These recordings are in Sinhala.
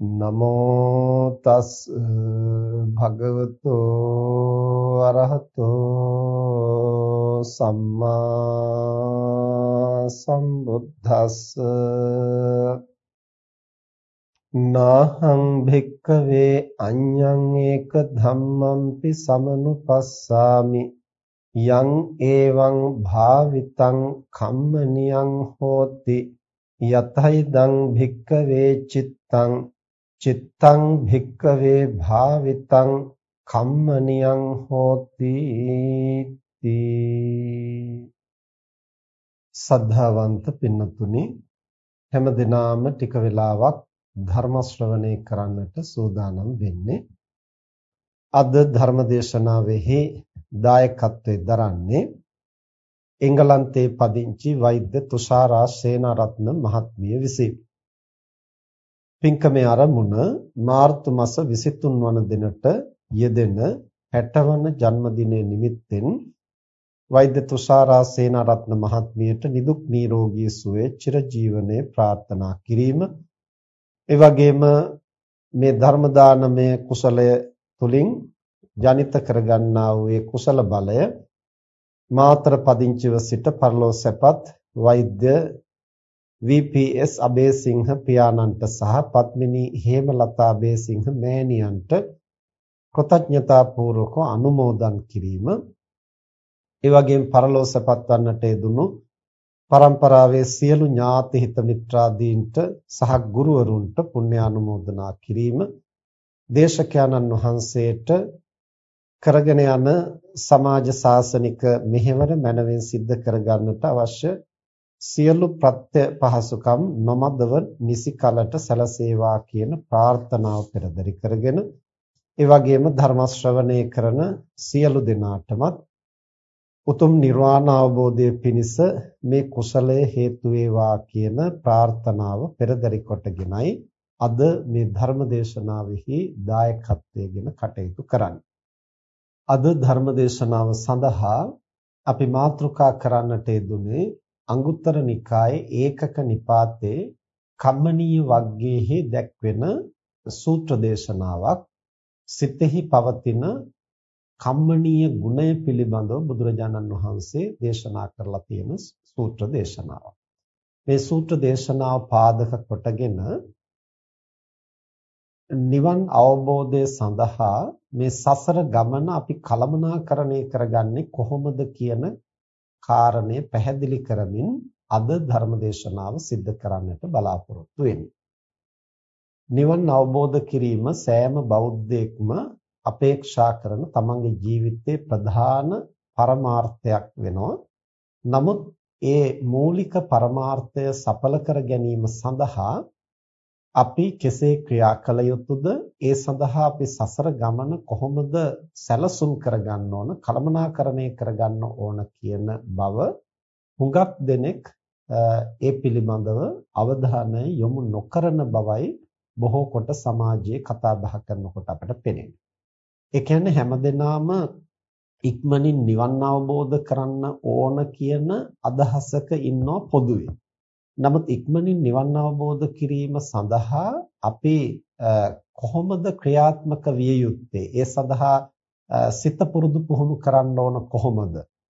නමෝ තස් භගවතෝ අරහතෝ සම්මා සම්බුද්දස්ස. නාහං භික්කවේ අඤ්ඤං ඒක ධම්මම්පි සමනුපස්සාමි. යං ඒවං භාවිතං කම්මනියං හෝති. යතයිදං භික්කවේ චිත්තං චිත්තං භික්කවේ භාවිතං කම්මනියං හෝති සද්ධාවන්ත පින්නතුනි හැම දිනාම ටික වෙලාවක් ධර්ම ශ්‍රවණය කරන්නට සූදානම් වෙන්නේ. අද ධර්ම දේශනාවෙහි දායකත්වයෙන් දරන්නේ එංගලන්තයේ පදිංචි වෛද්‍ය තුෂාරා සේනාරත්න මහත්මිය විසිනි. පින්කමේ ආරමුණ මාර්තු මාස 23 වන දිනට යෙදෙන 60 වන ජන්මදිනයේ නිමිත්තෙන් වෛද්‍ය තුෂාරා සේනාරත්න මහත්මියට නිදුක් නිරෝගී සුවය චිරජීවනයේ ප්‍රාර්ථනා කිරීම. ඒ වගේම මේ ධර්ම දානමය කුසලය තුලින් ජනිත කරගන්නා වූ ඒ කුසල බලය මාතර පදිංචිව සිට පරලෝ සැපත් වෛද්‍ය VPS අබේසිංහ පියාණන්ට සහ පත්මිනී හේමලතා අබේසිංහ මෑණියන්ට කෘතඥතා පූර්වක අනුමෝදන් කිරීම ඒ වගේම පරලෝසපත් වන්නට යෙදුණු පරම්පරාවේ සියලු ඥාති හිත මිත්‍රාදීන්ට සහ ගුරුවරුන්ට පුණ්‍ය අනුමෝදනා කිරීම දේශකයන්න් වහන්සේට කරගෙන යන සමාජ සාසනික මෙහෙවර මනවෙන් සිද්ධ කරගන්නට අවශ්‍ය සියලු ප්‍රත්‍ය පහසුකම් නොමදව නිසි කලට සැලසේවා කියන ප්‍රාර්ථනාව පෙරදරි කරගෙන ඒ වගේම ධර්ම ශ්‍රවණය කරන සියලු දෙනාටමත් උතුම් නිර්වාණ අවබෝධය පිණිස මේ කුසලය හේතු වේවා කියන ප්‍රාර්ථනාව පෙරදරි කොටගෙනයි අද මේ ධර්ම දේශනාවෙහි දායකත්වයෙන් කටයුතු කරන්නේ. අද ධර්ම දේශනාව සඳහා අපි මාතෘකා කරන්නට යෙදුනේ අංගුත්තර නිකායේ ඒකක නිපාතේ කම්මනීය වග්ගයේහි දැක්වෙන සූත්‍ර දේශනාවක් සිතෙහි පවතින කම්මනීය ගුණය පිළිබඳව බුදුරජාණන් වහන්සේ දේශනා කරලා තියෙන සූත්‍ර දේශනාවක්. මේ සූත්‍ර දේශනාව පාදක කොටගෙන නිවන් අවබෝධය සඳහා මේ සසර ගමන අපි කලමනාකරණය කරගන්නේ කොහොමද කියන කාරණය පැහැදිලි කරමින් අද ධර්මදේශනාව සිද්ධ කරන්නට බලාපොරොත්තු වෙන්නේ. නිවන් අවබෝධ කිරීම සෑම බෞද්ධයෙක්ම අපේක්ෂා කරන තමන්ගේ ජීවිතයේ ප්‍රධාන පරමාර්ථයක් වෙනවා. නමුත් ඒ මූලික පරමාර්ථය සඵල කර ගැනීම සඳහා අපි කෙසේ ක්‍රියා කළ යුතුද ඒ සඳහා අපි සසර ගමන කොහොමද සැලසුම් කරගන්න ඕන කළමනාකරණය කරගන්න ඕන කියන බව හුඟක් දෙනෙක් ඒ පිළිබඳව අවධානය යොමු නොකරන බවයි බොහෝ කොට සමාජයේ කතා බහ කරනකොට අපට පෙනෙනවා. ඒ කියන්නේ හැමදෙනාම ඉක්මනින් නිවන් අවබෝධ කරන්න ඕන කියන අදහසක ඉන්නව පොදුවේ. නමුත් ඉක්මනින් නිවන් අවබෝධ කිරීම සඳහා අපි කොහොමද ක්‍රියාත්මක විය යුත්තේ? ඒ සඳහා සිත පුරුදු පුහුණු කරන්න ඕන කොහොමද?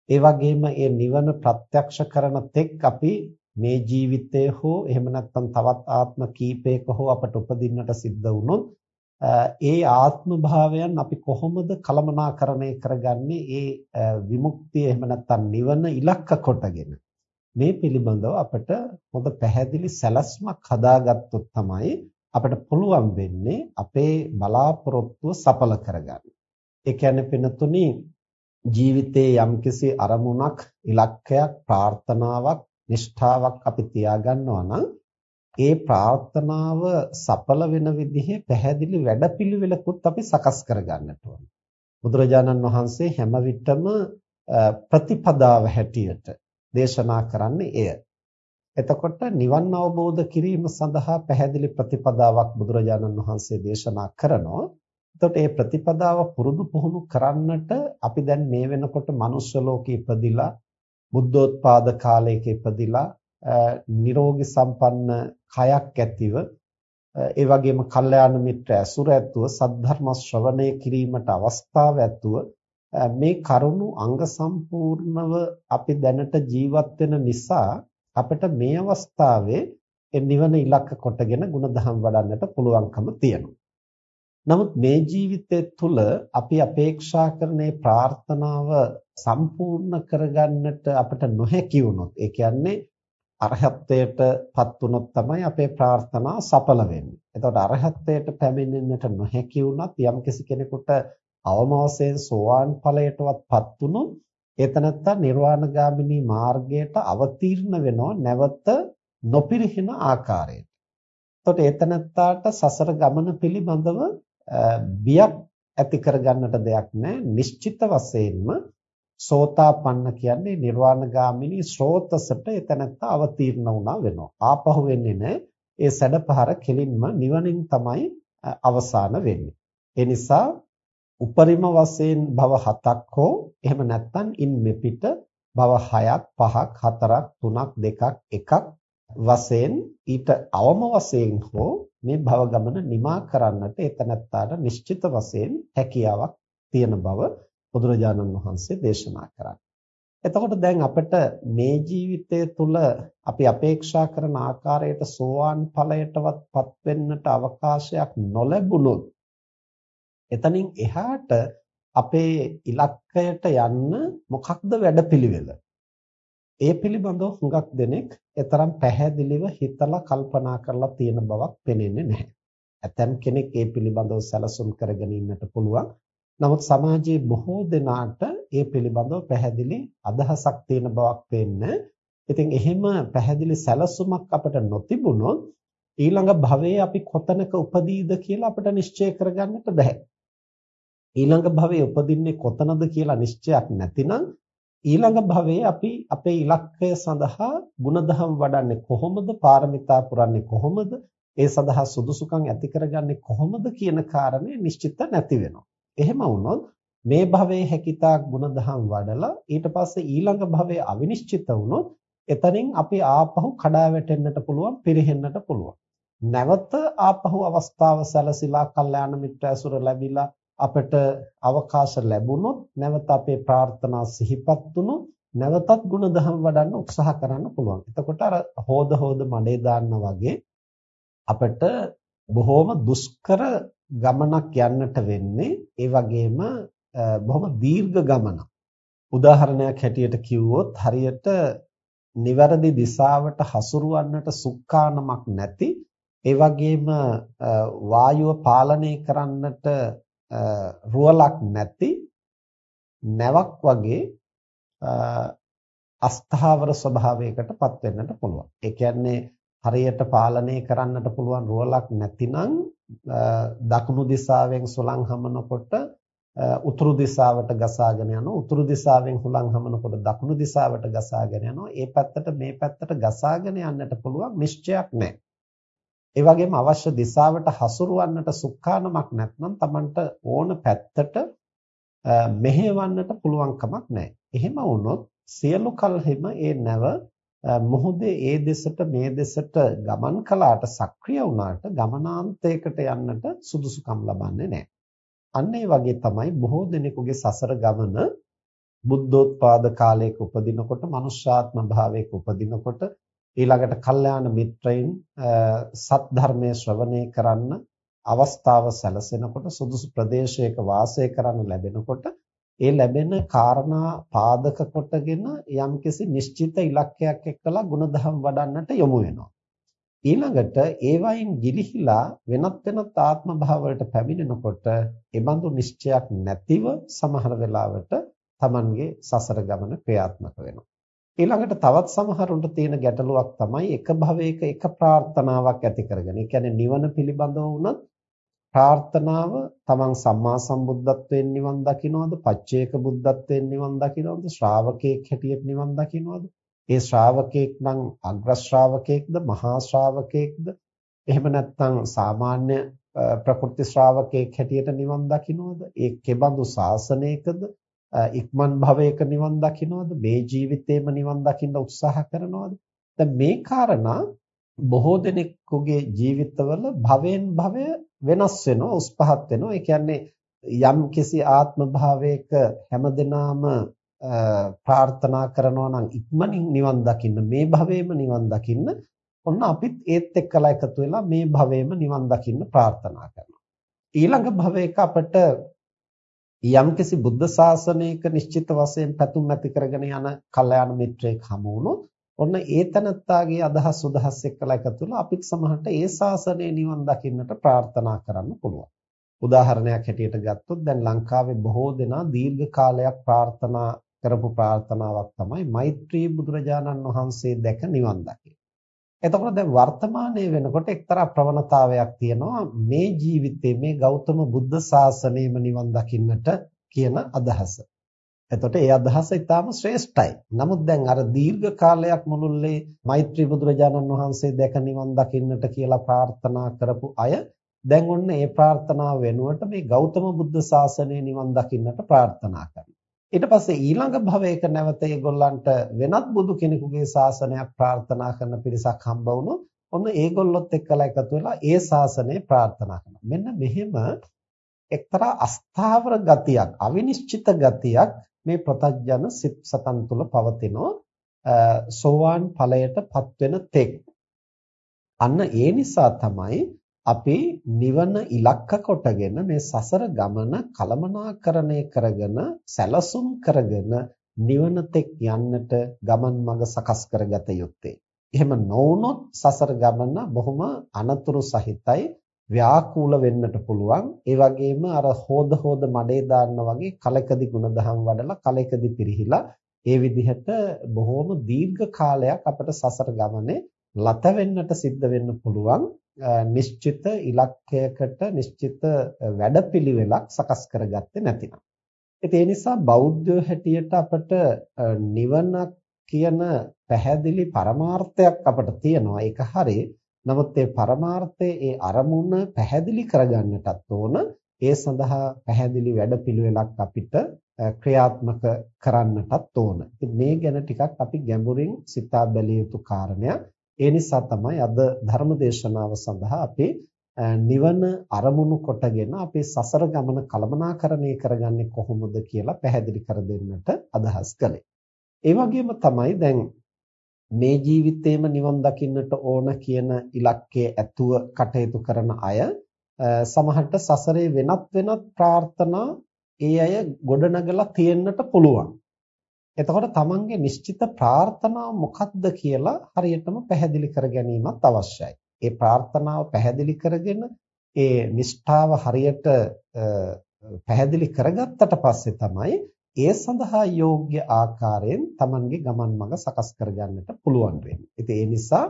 ඒ වගේම මේ නිවන ප්‍රත්‍යක්ෂ කරන තෙක් අපි මේ ජීවිතයේ හෝ එහෙම නැත්නම් තවත් ආත්ම කීපයක හෝ අපට උපදින්නට සිද්ධ වුණොත් ඒ ආත්ම භාවයන් අපි කොහොමද කලමනාකරණය කරගන්නේ ඒ විමුක්තිය එහෙම නැත්නම් නිවන ඉලක්ක කොටගෙන මේ පිළිබඳව අපට හොඳ පැහැදිලි සැලැස්මක් හදාගත්තොත් තමයි අපිට පුළුවන් වෙන්නේ අපේ බලාපොරොත්තුව සඵල කරගන්න. ඒ කියන්නේ පිනතුනි ජීවිතයේ යම්කිසි අරමුණක් ඉලක්කයක් ප්‍රාර්ථනාවක් නිෂ්ඨාවක් අපි තියාගන්නවා නම් ඒ ප්‍රාර්ථනාව සඵල වෙන විදිහේ පැහැදිලි වැඩපිළිවෙලකුත් අපි සකස් කරගන්නට ඕන. බුදුරජාණන් වහන්සේ හැම විටම ප්‍රතිපදාව හැටියට දේශනා කරන්නේ එය. එතකොට නිවන් අවබෝධ කිරීම සඳහා පැහැදිලි ප්‍රතිපදාවක් බුදුරජාණන් වහන්සේ දේශනා කරනවා. එතකොට මේ ප්‍රතිපදාව පුරුදු පුහුණු කරන්නට අපි දැන් මේ වෙනකොට මනුෂ්‍ය ලෝකෙ ඉපදිලා බුද්ධෝත්පාද කාලයක ඉපදිලා නිරෝගී සම්පන්න කයක් ඇතිව ඒ වගේම කල්යාණ මිත්‍ර ඇසුර ඇතුව සද්ධර්ම ශ්‍රවණය කිරීමට අවස්ථාව ඇතුව මේ කරුණු අංග සම්පූර්ණව අපි දැනට ජීවත් වෙන නිසා අපිට මේ අවස්ථාවේ නිවන ඉලක්ක කොටගෙන ಗುಣධම් වඩන්නට පුළුවන්කම තියෙනවා. නමුත් මේ ජීවිතය තුළ අපි අපේක්ෂා කරන ප්‍රාර්ථනාව සම්පූර්ණ කරගන්නට අපිට නොහැකි වුණොත් ඒ කියන්නේ අරහත්ත්වයටපත් වුණොත් තමයි අපේ ප්‍රාර්ථනාව සඵල වෙන්නේ. එතකොට අරහත්ත්වයට පැමිණෙන්නට නොහැකි වුණත් යම්කිසි කෙනෙකුට අවම වශයෙන් සෝවාන් ඵලයටවත්පත් වුණොත් ඒතනත්තා නිර්වාණගාමිනී මාර්ගයට අවතීර්ණ වෙනව නැවත නොපිරිහින ආකාරයට. එතකොට ඒතනත්තාට සසර ගමන පිළිබඳව බියක් ඇති කරගන්නට දෙයක් නැහැ. නිශ්චිත වශයෙන්ම සෝතාපන්න කියන්නේ නිර්වාණගාමිනී ස්රෝතසට එතනත්ත අවතීර්ණ වුණා වෙනවා. ආපහු වෙන්නේ නැහැ. ඒ සැඩපහර කෙලින්ම නිවනින් තමයි අවසාන වෙන්නේ. ඒ නිසා උපරිම වශයෙන් භව හතක් හෝ එහෙම නැත්නම් ඉන් මෙපිට භව හයක් පහක් හතරක් තුනක් දෙකක් එකක් වශයෙන් ඊට අවම වශයෙන් හෝ මේ භව ගමන නිමා කරන්නට එතනත්තාට නිශ්චිත වශයෙන් හැකියාවක් තියෙන බව බුදුරජාණන් වහන්සේ දේශනා කරා. එතකොට දැන් අපිට මේ ජීවිතය තුළ අපි අපේක්ෂා කරන ආකාරයට සෝවාන් ඵලයටවත්පත් වෙන්නට අවකාශයක් නොලැබුණොත් එතනින් එහාට අපේ ඉලක්කයට යන්න මොකක්ද වැඩපිළිවෙල? ඒ පිළිබඳව හුඟක් දෙනෙක් එතරම් පැහැදිලිව හිතලා කල්පනා කරලා තියෙන බවක් පේන්නේ නැහැ. ඇතම් කෙනෙක් ඒ පිළිබඳව සැලසුම් කරගෙන ඉන්නට පුළුවන්. නමුත් සමාජයේ බොහෝ දෙනාට ඒ පිළිබඳව පැහැදිලි අදහසක් තියෙන බවක් පේන්නේ. ඉතින් එහෙම පැහැදිලි සැලසුමක් අපිට නොතිබුණොත් ඊළඟ භවයේ අපි කොතනක උපදීද කියලා අපිට නිශ්චය කරගන්නට බෑ. ඊළඟ භවයේ උපදින්නේ කොතනද කියලා නිශ්චයක් නැතිනම් ඊළඟ භවයේ අපි අපේ ඉලක්කය සඳහා ಗುಣධම් වඩන්නේ කොහොමද? පාරමිතා පුරන්නේ කොහොමද? ඒ සඳහා සුදුසුකම් ඇති කරගන්නේ කොහොමද කියන කාරණේ නිශ්චිත නැති වෙනවා. එහෙම වුණොත් මේ භවයේ හැකිතාක් ಗುಣධම් වඩලා ඊට පස්සේ ඊළඟ භවයේ අවිනිශ්චිත වුණොත් එතනින් අපි ආපහු කඩා වැටෙන්නට පුළුවන් පිරෙහෙන්නට පුළුවන්. නැවත ආපහු අවස්ථාව සැලසিলা කල්යාණ මිත්‍ර ඇසුර ලැබිලා අපට අවකාශ ලැබුණොත් නැවත අපේ ප්‍රාර්ථනා සිහිපත් වුණොත් නැවතත් ಗುಣධම් වඩන්න උත්සාහ කරන්න පුළුවන්. එතකොට අර හොද හොද මඩේ දාන්න වගේ අපිට බොහොම දුෂ්කර ගමනක් යන්නට වෙන්නේ. ඒ වගේම බොහොම දීර්ඝ ගමනක්. උදාහරණයක් හැටියට කිව්වොත් හරියට නිවැරදි දිශාවට හසුරවන්නට සුක්කානමක් නැති ඒ වගේම වායුව පාලනය කරන්නට රුවලක් නැති නැවක් වගේ අස්ථාවර ස්වභාවයකටපත් වෙන්නට පුළුවන්. ඒ කියන්නේ හරියට පාලනය කරන්නට පුළුවන් රුවලක් නැතිනම් දකුණු දිශාවෙන් සුළං හමනකොට උතුරු දිශාවට ගසාගෙන යනවා. උතුරු දිශාවෙන් හුලං හමනකොට දකුණු දිශාවට ගසාගෙන යනවා. ඒ පැත්තට මේ පැත්තට ගසාගෙන යන්නට පුළුවන්. නිශ්චයක් නැහැ ඒ වගේම අවශ්‍ය දිශාවට හසුරවන්නට සුඛානමක් නැත්නම් Tamanට ඕන පැත්තට මෙහෙවන්නට පුළුවන් කමක් නැහැ. එහෙම වුණොත් සියලු කල්හිම ඒ නැව මොහොතේ ඒ දෙසට මේ දෙසට ගමන් කළාට සක්‍රිය වුණාට ගමනාන්තයකට යන්නට සුදුසුකම් ලබන්නේ නැහැ. අන්න ඒ වගේ තමයි බොහෝ දෙනෙකුගේ සසර ගමන බුද්ධෝත්පාද කාලයක උපදිනකොට මනුෂ්‍යාත්ම භාවයක උපදිනකොට ඊළඟට කල්යාණ මිත්‍රයින් සත් ධර්මයේ ශ්‍රවණය කරන්න අවස්ථාව සැලසෙනකොට සුදුසු ප්‍රදේශයක වාසය කරන්න ලැබෙනකොට ඒ ලැබෙන කාරණා පාදක කොටගෙන යම්කිසි නිශ්චිත ඉලක්කයක් එක්කලා ಗುಣධම් වඩන්නට යොමු වෙනවා. ඊළඟට ඒවයින් ගිලිහිලා වෙනත් වෙනත් ආත්ම භාවවලට පැමිණෙනකොට ඒ බඳු නිශ්චයක් නැතිව සමහර වෙලාවට Tamanගේ සසර ගමන ක්‍රියාත්මක වෙනවා. ඊළඟට තවත් සමහරුන්ට තියෙන ගැටලුවක් තමයි එක භවයක එක ප්‍රාර්ථනාවක් ඇති කරගෙන. ඒ කියන්නේ නිවන පිළිබඳව වුණත් ප්‍රාර්ථනාව තමන් සම්මා සම්බුද්ධත්වයෙන් නිවන් දකින්නවද පච්චේක බුද්ධත්වයෙන් නිවන් දකින්නවද ශ්‍රාවකෙක් හැටියට නිවන් දකින්නවද ඒ ශ්‍රාවකෙක් නම් අග්‍ර ශ්‍රාවකෙක්ද? මහා ශ්‍රාවකෙක්ද? එහෙම නැත්නම් සාමාන්‍ය ප්‍රකෘති ශ්‍රාවකෙක් හැටියට නිවන් දකින්නවද ඒ කෙබඳු ශාසනයකද? ඉක්මන් භවයක නිවන් දකින්නවද මේ ජීවිතේම නිවන් දකින්න උත්සාහ කරනවද? දැන් මේ කාරණා බොහෝ දෙනෙකුගේ ජීවිතවල භවෙන් භවය වෙනස් වෙනවා උස් පහත් වෙනවා. ඒ කියන්නේ යම් කිසි ආත්ම භාවයක හැමදෙනාම ප්‍රාර්ථනා කරනවා නම් ඉක්මනින් නිවන් දකින්න මේ භවයේම නිවන් දකින්න. ඔන්න අපිත් ඒත් එක්කලා එකතු වෙලා මේ භවයේම නිවන් දකින්න ප්‍රාර්ථනා කරනවා. ඊළඟ භවයක අපට යම්කිසි බුද්ධ ශාසනයක නිශ්චිත වශයෙන් පැතුම් ඇති කරගෙන යන කල්යාණ මිත්‍රයෙක් හමු වුණොත් ඔන්න ඒ තනත්තාගේ අදහස් උදහස් එක්කලා එකතු වෙලා අපිත් සමහරට ඒ ශාසනය නිවන් දකින්නට ප්‍රාර්ථනා කරන්න පුළුවන් උදාහරණයක් හැටියට ගත්තොත් දැන් ලංකාවේ බොහෝ දෙනා දීර්ඝ කාලයක් ප්‍රාර්ථනා කරපු ප්‍රාර්ථනාවක් තමයි මෛත්‍රී බුදුරජාණන් වහන්සේ දැක නිවන් දකින්න. එතකොට දැන් වර්තමානයේ වෙනකොට එක්තරා ප්‍රවණතාවයක් තියෙනවා මේ ජීවිතේ මේ ගෞතම බුද්ධ ශාසනයම නිවන් දකින්නට කියන අදහස. එතකොට ඒ අදහස ඊටාම ශ්‍රේෂ්ඨයි. නමුත් දැන් අර දීර්ඝ කාලයක් මුළුල්ලේ මෛත්‍රී බුදුරජාණන් වහන්සේ දැක නිවන් දකින්නට කියලා ප්‍රාර්ථනා කරපු අය දැන් ඔන්න ඒ ප්‍රාර්ථනාව වෙනුවට මේ ගෞතම බුද්ධ ශාසනය නිවන් දකින්නට ප්‍රාර්ථනා කරනවා. ඊට පස්සේ ඊළඟ භවයක නැවත ඒගොල්ලන්ට වෙනත් බුදු කෙනෙකුගේ ශාසනයක් ප්‍රාර්ථනා කරන පිරිසක් හම්බ වුණොත් ඔන්න ඒගොල්ලොත් එක්කලා එකතු වෙලා ඒ ශාසනය ප්‍රාර්ථනා කරනවා. මෙන්න මෙහෙම එක්තරා අස්ථාවර ගතියක්, අවිනිශ්චිත ගතියක් මේ ප්‍රතඥ සිත් සතන් තුල පවතිනෝ සෝවාන් ඵලයටපත් වෙන තෙක්. අන්න ඒ නිසා තමයි අපි නිවන ඉලක්ක කොටගෙන මේ සසර ගමන කලමනාකරණය කරගෙන සැලසුම් කරගෙන නිවන තෙක් යන්නට ගමන් මඟ සකස් කරගත යුත්තේ. එහෙම නොවුනොත් සසර ගමන බොහොම අනතුරු සහිතයි ව්‍යාකූල වෙන්නට පුළුවන්. ඒ වගේම අර හොද හොද මඩේ දාන්න වගේ කලකදී ಗುಣධම් වඩලා කලකදී පිරිහිලා ඒ විදිහට බොහොම දීර්ඝ කාලයක් අපට සසර ගමනේ ලත වෙන්නට සිද්ධ වෙන්න පුළුවන්. නිශ්චිත ඉලක්කයකට නිශ්චිත වැඩපිළිවෙලක් සකස් කරගත්තේ නැතිනම්. ඒ නිසා බෞද්ධයෝ හැටියට අපට නිවන කියන පැහැදිලි පරමාර්ථයක් අපට තියෙනවා. ඒක හරි. නමුත් ඒ පරමාර්ථයේ ඒ අරමුණ පැහැදිලි කරගන්නටත් ඕන. ඒ සඳහා පැහැදිලි වැඩපිළිවෙලක් අපිට ක්‍රියාත්මක කරන්නටත් ඕන. ඉතින් මේ ගැන ටිකක් අපි ගැඹුරින් සිතා බැලිය යුතු කාරණයක්. ඒ නිසා තමයි අද ධර්ම දේශනාව සඳහා අපි නිවන අරමුණු කොටගෙන අපේ සසර ගමන කළමනාකරණය කරගන්නේ කොහොමද කියලා පැහැදිලි කර දෙන්නට අදහස් කළේ. ඒ වගේම තමයි දැන් මේ ජීවිතේම නිවන් දකින්නට ඕන කියන ඉලක්කයේ ඇතුව කටයුතු කරන අය සමහරට සසරේ වෙනත් වෙනත් ප්‍රාර්ථනා ඒ අය ගොඩනගලා තියෙන්නට පුළුවන්. එතකොට තමන්ගේ නිශ්චිත ප්‍රාර්ථනාව මොකක්ද කියලා හරියටම පැහැදිලි කර ගැනීමත් අවශ්‍යයි. ඒ ප්‍රාර්ථනාව පැහැදිලි කරගෙන ඒ නිෂ්ඨාව හරියට පැහැදිලි කරගත්තට පස්සේ තමයි ඒ සඳහා යෝග්‍ය ආකාරයෙන් තමන්ගේ ගමන් මඟ සකස් කරගන්නට පුළුවන් වෙන්නේ. ඉතින් ඒ නිසා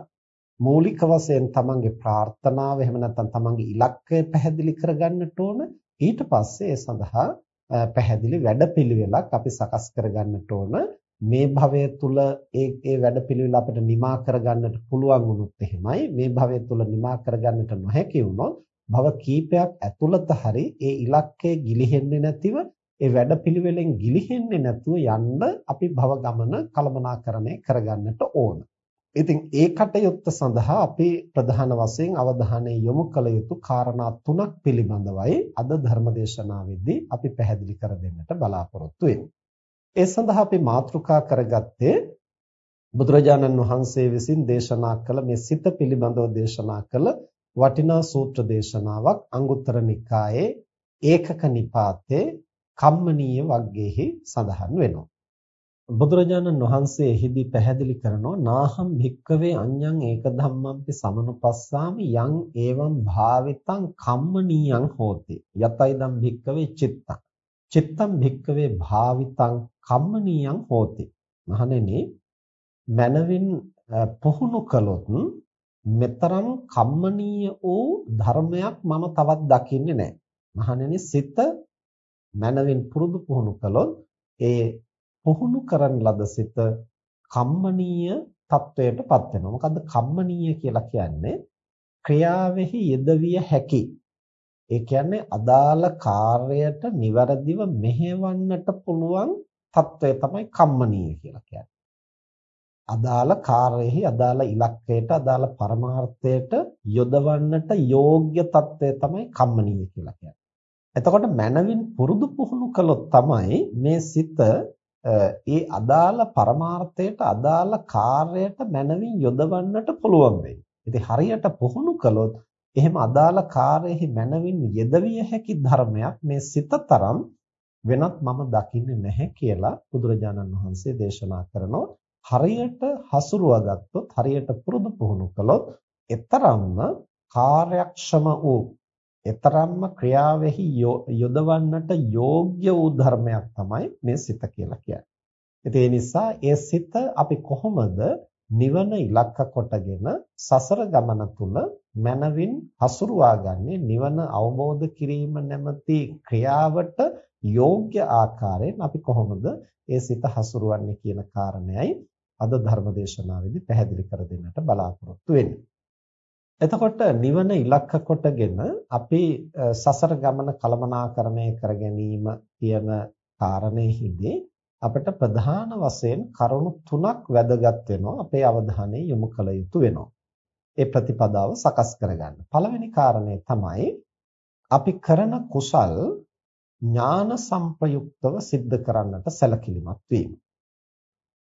මූලික වශයෙන් තමන්ගේ ප්‍රාර්ථනාව එහෙම නැත්නම් තමන්ගේ ඉලක්කය පැහැදිලි කරගන්නට ඕන. ඊට පස්සේ ඒ සඳහා පැහැදිලි වැඩපිළිවෙලක් අපි සකස් කරගන්නට ඕන. මේ භවය තුල ඒ ඒ වැඩපිළිවෙල අපිට නිමා කරගන්නට පුළුවන් වුණොත් එහෙමයි මේ භවය තුල නිමා කරගන්නට නොහැකි වුණොත් භව කීපයක් ඇතුළත හරි ඒ ඉලක්කය ගිලිහෙන්නේ නැතිව ඒ වැඩපිළිවෙලෙන් ගිලිහෙන්නේ නැතුව යන්න අපි භව ගමන කළමනාකරණය කරගන්නට ඕන. ඉතින් ඒ කටයුත්ත සඳහා අපි ප්‍රධාන වශයෙන් අවධානය යොමු කළ යුතු කාරණා තුනක් පිළිබඳවයි අද ධර්මදේශනාවේදී අපි පැහැදිලි කර දෙන්නට බලාපොරොත්තු වෙන්නේ. ඒ සඳහා අපි මාතෘකා කරගත්තේ බුදුරජාණන් වහන්සේ විසින් දේශනා කළ මේ සිත පිළිබඳව දේශනා කළ වටිනා සූත්‍ර දේශනාවක් අංගුත්තර නිකායේ ඒකක නිපාතේ කම්මනීය වග්ගයේහි සඳහන් වෙනවා. බුදුරජාණන් වහන්සේ එහිදී පැහැදිලි කරනවා නාහම් භික්කවේ අඤ්ඤං ඒක ධම්මම්පි සමනුපස්සාමි යං ඒවම් භාවිතං කම්මනීයං හෝති යතයිදම් භික්කවේ චිත්තං චිත්තම් භික්කවේ භාවිතං කම්මනීයං හෝති. මහණෙනි මනවින් පුහුණු කළොත් මෙතරම් කම්මනීය වූ ධර්මයක් මම තවත් දකින්නේ නැහැ. මහණෙනි සිත මනවින් පුරුදු පුහුණු කළොත් ඒ පුහුණු කරන ලද සිත කම්මනීය තත්වයටපත් වෙනවා. මොකද්ද කම්මනීය කියලා කියන්නේ? ක්‍රියාවෙහි යෙදවිය හැකි. ඒ කියන්නේ අදාළ කාර්යයට નિවරදිව මෙහෙවන්නට පුළුවන් තත්වය තමයි කම්මනීය කියලා කියන්නේ. අදාළ කාර්යෙහි අදාළ ඉලක්කයට අදාළ පරමාර්ථයට යොදවන්නට යෝග්‍ය తත්වය තමයි කම්මනීය කියලා කියන්නේ. එතකොට මනවින් පුරුදු පුහුණු කළොත් තමයි මේ සිත ඒ අදාළ පරමාර්ථයට අදාළ කාර්යයට මනවින් යොදවන්නට පුළුවන් වෙන්නේ. ඉතින් හරියට පුහුණු කළොත් එහෙම අදාළ කාර්යෙහි මනවින් යෙදවිය හැකි ධර්මයක් මේ සිත තරම් වෙනත් මම දකින්නේ නැහැ කියලා බුදුරජාණන් වහන්සේ දේශනා කරනවා හරියට හසුරුවා ගත්තොත් හරියට පුරුදු පුහුණු කළොත් එතරම්ම කාර්යක්ෂම වූ එතරම්ම ක්‍රියාවෙහි යොදවන්නට යෝග්‍ය වූ ධර්මයක් තමයි මේ සිත කියලා කියන්නේ. ඒ නිසා ඒ සිත අපි කොහොමද නිවන ඉලක්ක කොටගෙන සසර ගමන තුල මනවින් හසුරුවාගන්නේ නිවන අවබෝධ කිරීම නැමැති ක්‍රියාවට යෝග්‍ය ආකාරයෙන් අපි කොහොමද ඒ සිත හසුරුවන්නේ කියන කාරණයයි අද ධර්මදේශනාවේදී පැහැදිලි කර දෙන්නට බලාපොරොත්තු වෙන්නේ. එතකොට නිවන ඉලක්ක කොටගෙන අපි සසර ගමන කළමනාකරණය කර ගැනීම කියන කාරණෙහිදී අපිට ප්‍රධාන වශයෙන් කරුණු තුනක් වැදගත් වෙනවා අපේ අවධානය යොමු කළ යුතු වෙනවා. ඒ ප්‍රතිපදාව සකස් කරගන්න. පළවෙනි කාරණය තමයි අපි කරන කුසල් ඥාන සංප්‍රයුක්තව સિદ્ધ කරන්නට සැලකිලිමත් වීම.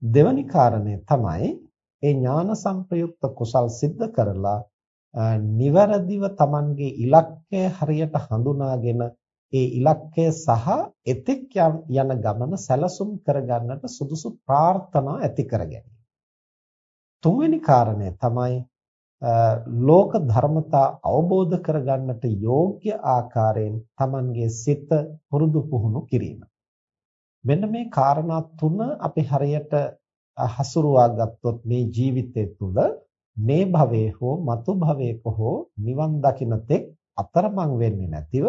දෙවැනි කාරණය තමයි ඒ ඥාන සංප්‍රයුක්ත කුසල් સિદ્ધ කරලා නිවැරදිව Tamanගේ ඉලක්කය හරියට හඳුනාගෙන ඒ ඉලක්කය සහ එතෙක් යන ගමන සැලසුම් කරගන්නට සුදුසු ප්‍රාර්ථනා ඇති කර ගැනීම. තුන්වෙනි කාරණය තමයි ලෝක ධර්මතා අවබෝධ කරගන්නට යෝග්‍ය ආකාරයෙන් Tamanගේ සිත පුරුදු පුහුණු කිරීම. මෙන්න මේ කාරණා තුන අපි හරියට හසුරුවා ගත්තොත් මේ ජීවිතය තුළ මේ භවයේ හෝ මතු භවයක හෝ නිවන් දකින්න තෙක් අතරමං වෙන්නේ නැතිව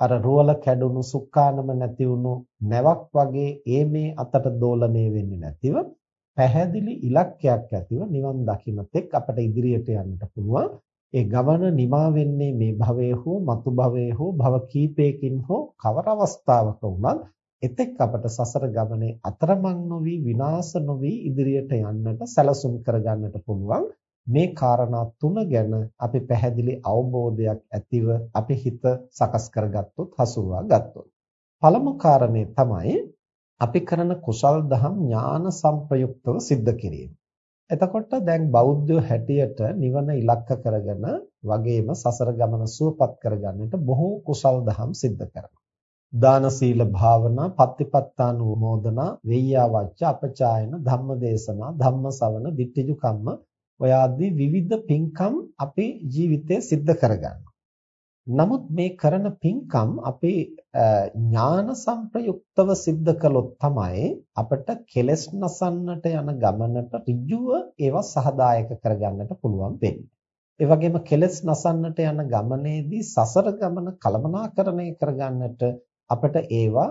අර රුවල කැඩුණු සුක්කානම නැති වුණු නැවක් වගේ ඒ මේ අතට දෝලණය වෙන්නේ නැතිව පැහැදිලි ඉලක්කයක් ඇතිව නිවන් දකින්න තෙක් අපට ඉදිරියට යන්නට පුළුවන්. ඒ ගමන නිමා වෙන්නේ මේ භවයේ හෝ මතු භවයේ හෝ භව කීපයකින් හෝ කවර අවස්ථාවක වුණත් එතෙක් අපට සසර ගමනේ අතරමං නොවි විනාශ නොවි ඉදිරියට යන්නට සැලසුම් කරගන්නට පුළුවන්. මේ காரணා තුන ගැන අපි පැහැදිලි අවබෝධයක් ඇතිව අපි හිත සකස් කරගත්තොත් හසුරුවා ගත්තොත් පළමු කාරණේ තමයි අපි කරන කුසල් දහම් ඥාන සංප්‍රයුක්තව සිද්ධ කිරීම. එතකොට දැන් බෞද්ධ හැටියට නිවන ඉලක්ක කරගෙන වගේම සසර ගමන සුවපත් කරගන්නට බොහෝ කුසල් දහම් සිද්ධ කරනවා. දාන සීල භාවනා පත්තිපත්තානුමෝදනා වෙය්‍යාවච්ච අපචායන ධම්මදේශනා ධම්මසවන දිට්ඨිජු කම්ම ඔය ආදී විවිධ පින්කම් අපේ ජීවිතයේ සිද්ධ කරගන්නවා. නමුත් මේ කරන පින්කම් අපේ ඥාන සංප්‍රයුක්තව සිද්ධ කළොත් තමයි අපිට කෙලස් නසන්නට යන ගමනට ඍජුව ඒවා සහදායක කරගන්නට පුළුවන් වෙන්නේ. ඒ වගේම කෙලස් නසන්නට යන ගමනේදී සසර ගමන කලමනාකරණය කරගන්නට අපිට ඒවා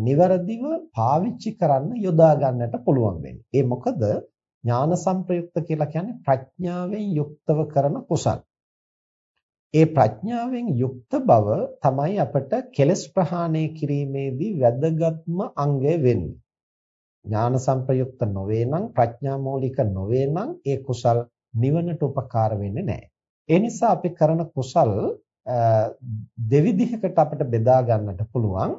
නිවැරදිව පාවිච්චි කරන්න යොදා ගන්නට පුළුවන් වෙන්නේ. ඒ මොකද ඥාන සංප්‍රයුක්ත කියලා කියන්නේ ප්‍රඥාවෙන් යුක්තව කරන කුසල්. ඒ ප්‍රඥාවෙන් යුක්ත බව තමයි අපට කෙලස් ප්‍රහාණය කිරීමේදී වැදගත්ම අංගය වෙන්නේ. ඥාන සංප්‍රයුක්ත නොවේ නම් ප්‍රඥා මූලික නොවේ නම් ඒ කුසල් නිවනට උපකාර වෙන්නේ නැහැ. ඒ නිසා අපි කරන කුසල් දෙවිධයකට අපිට බෙදා ගන්නට පුළුවන්.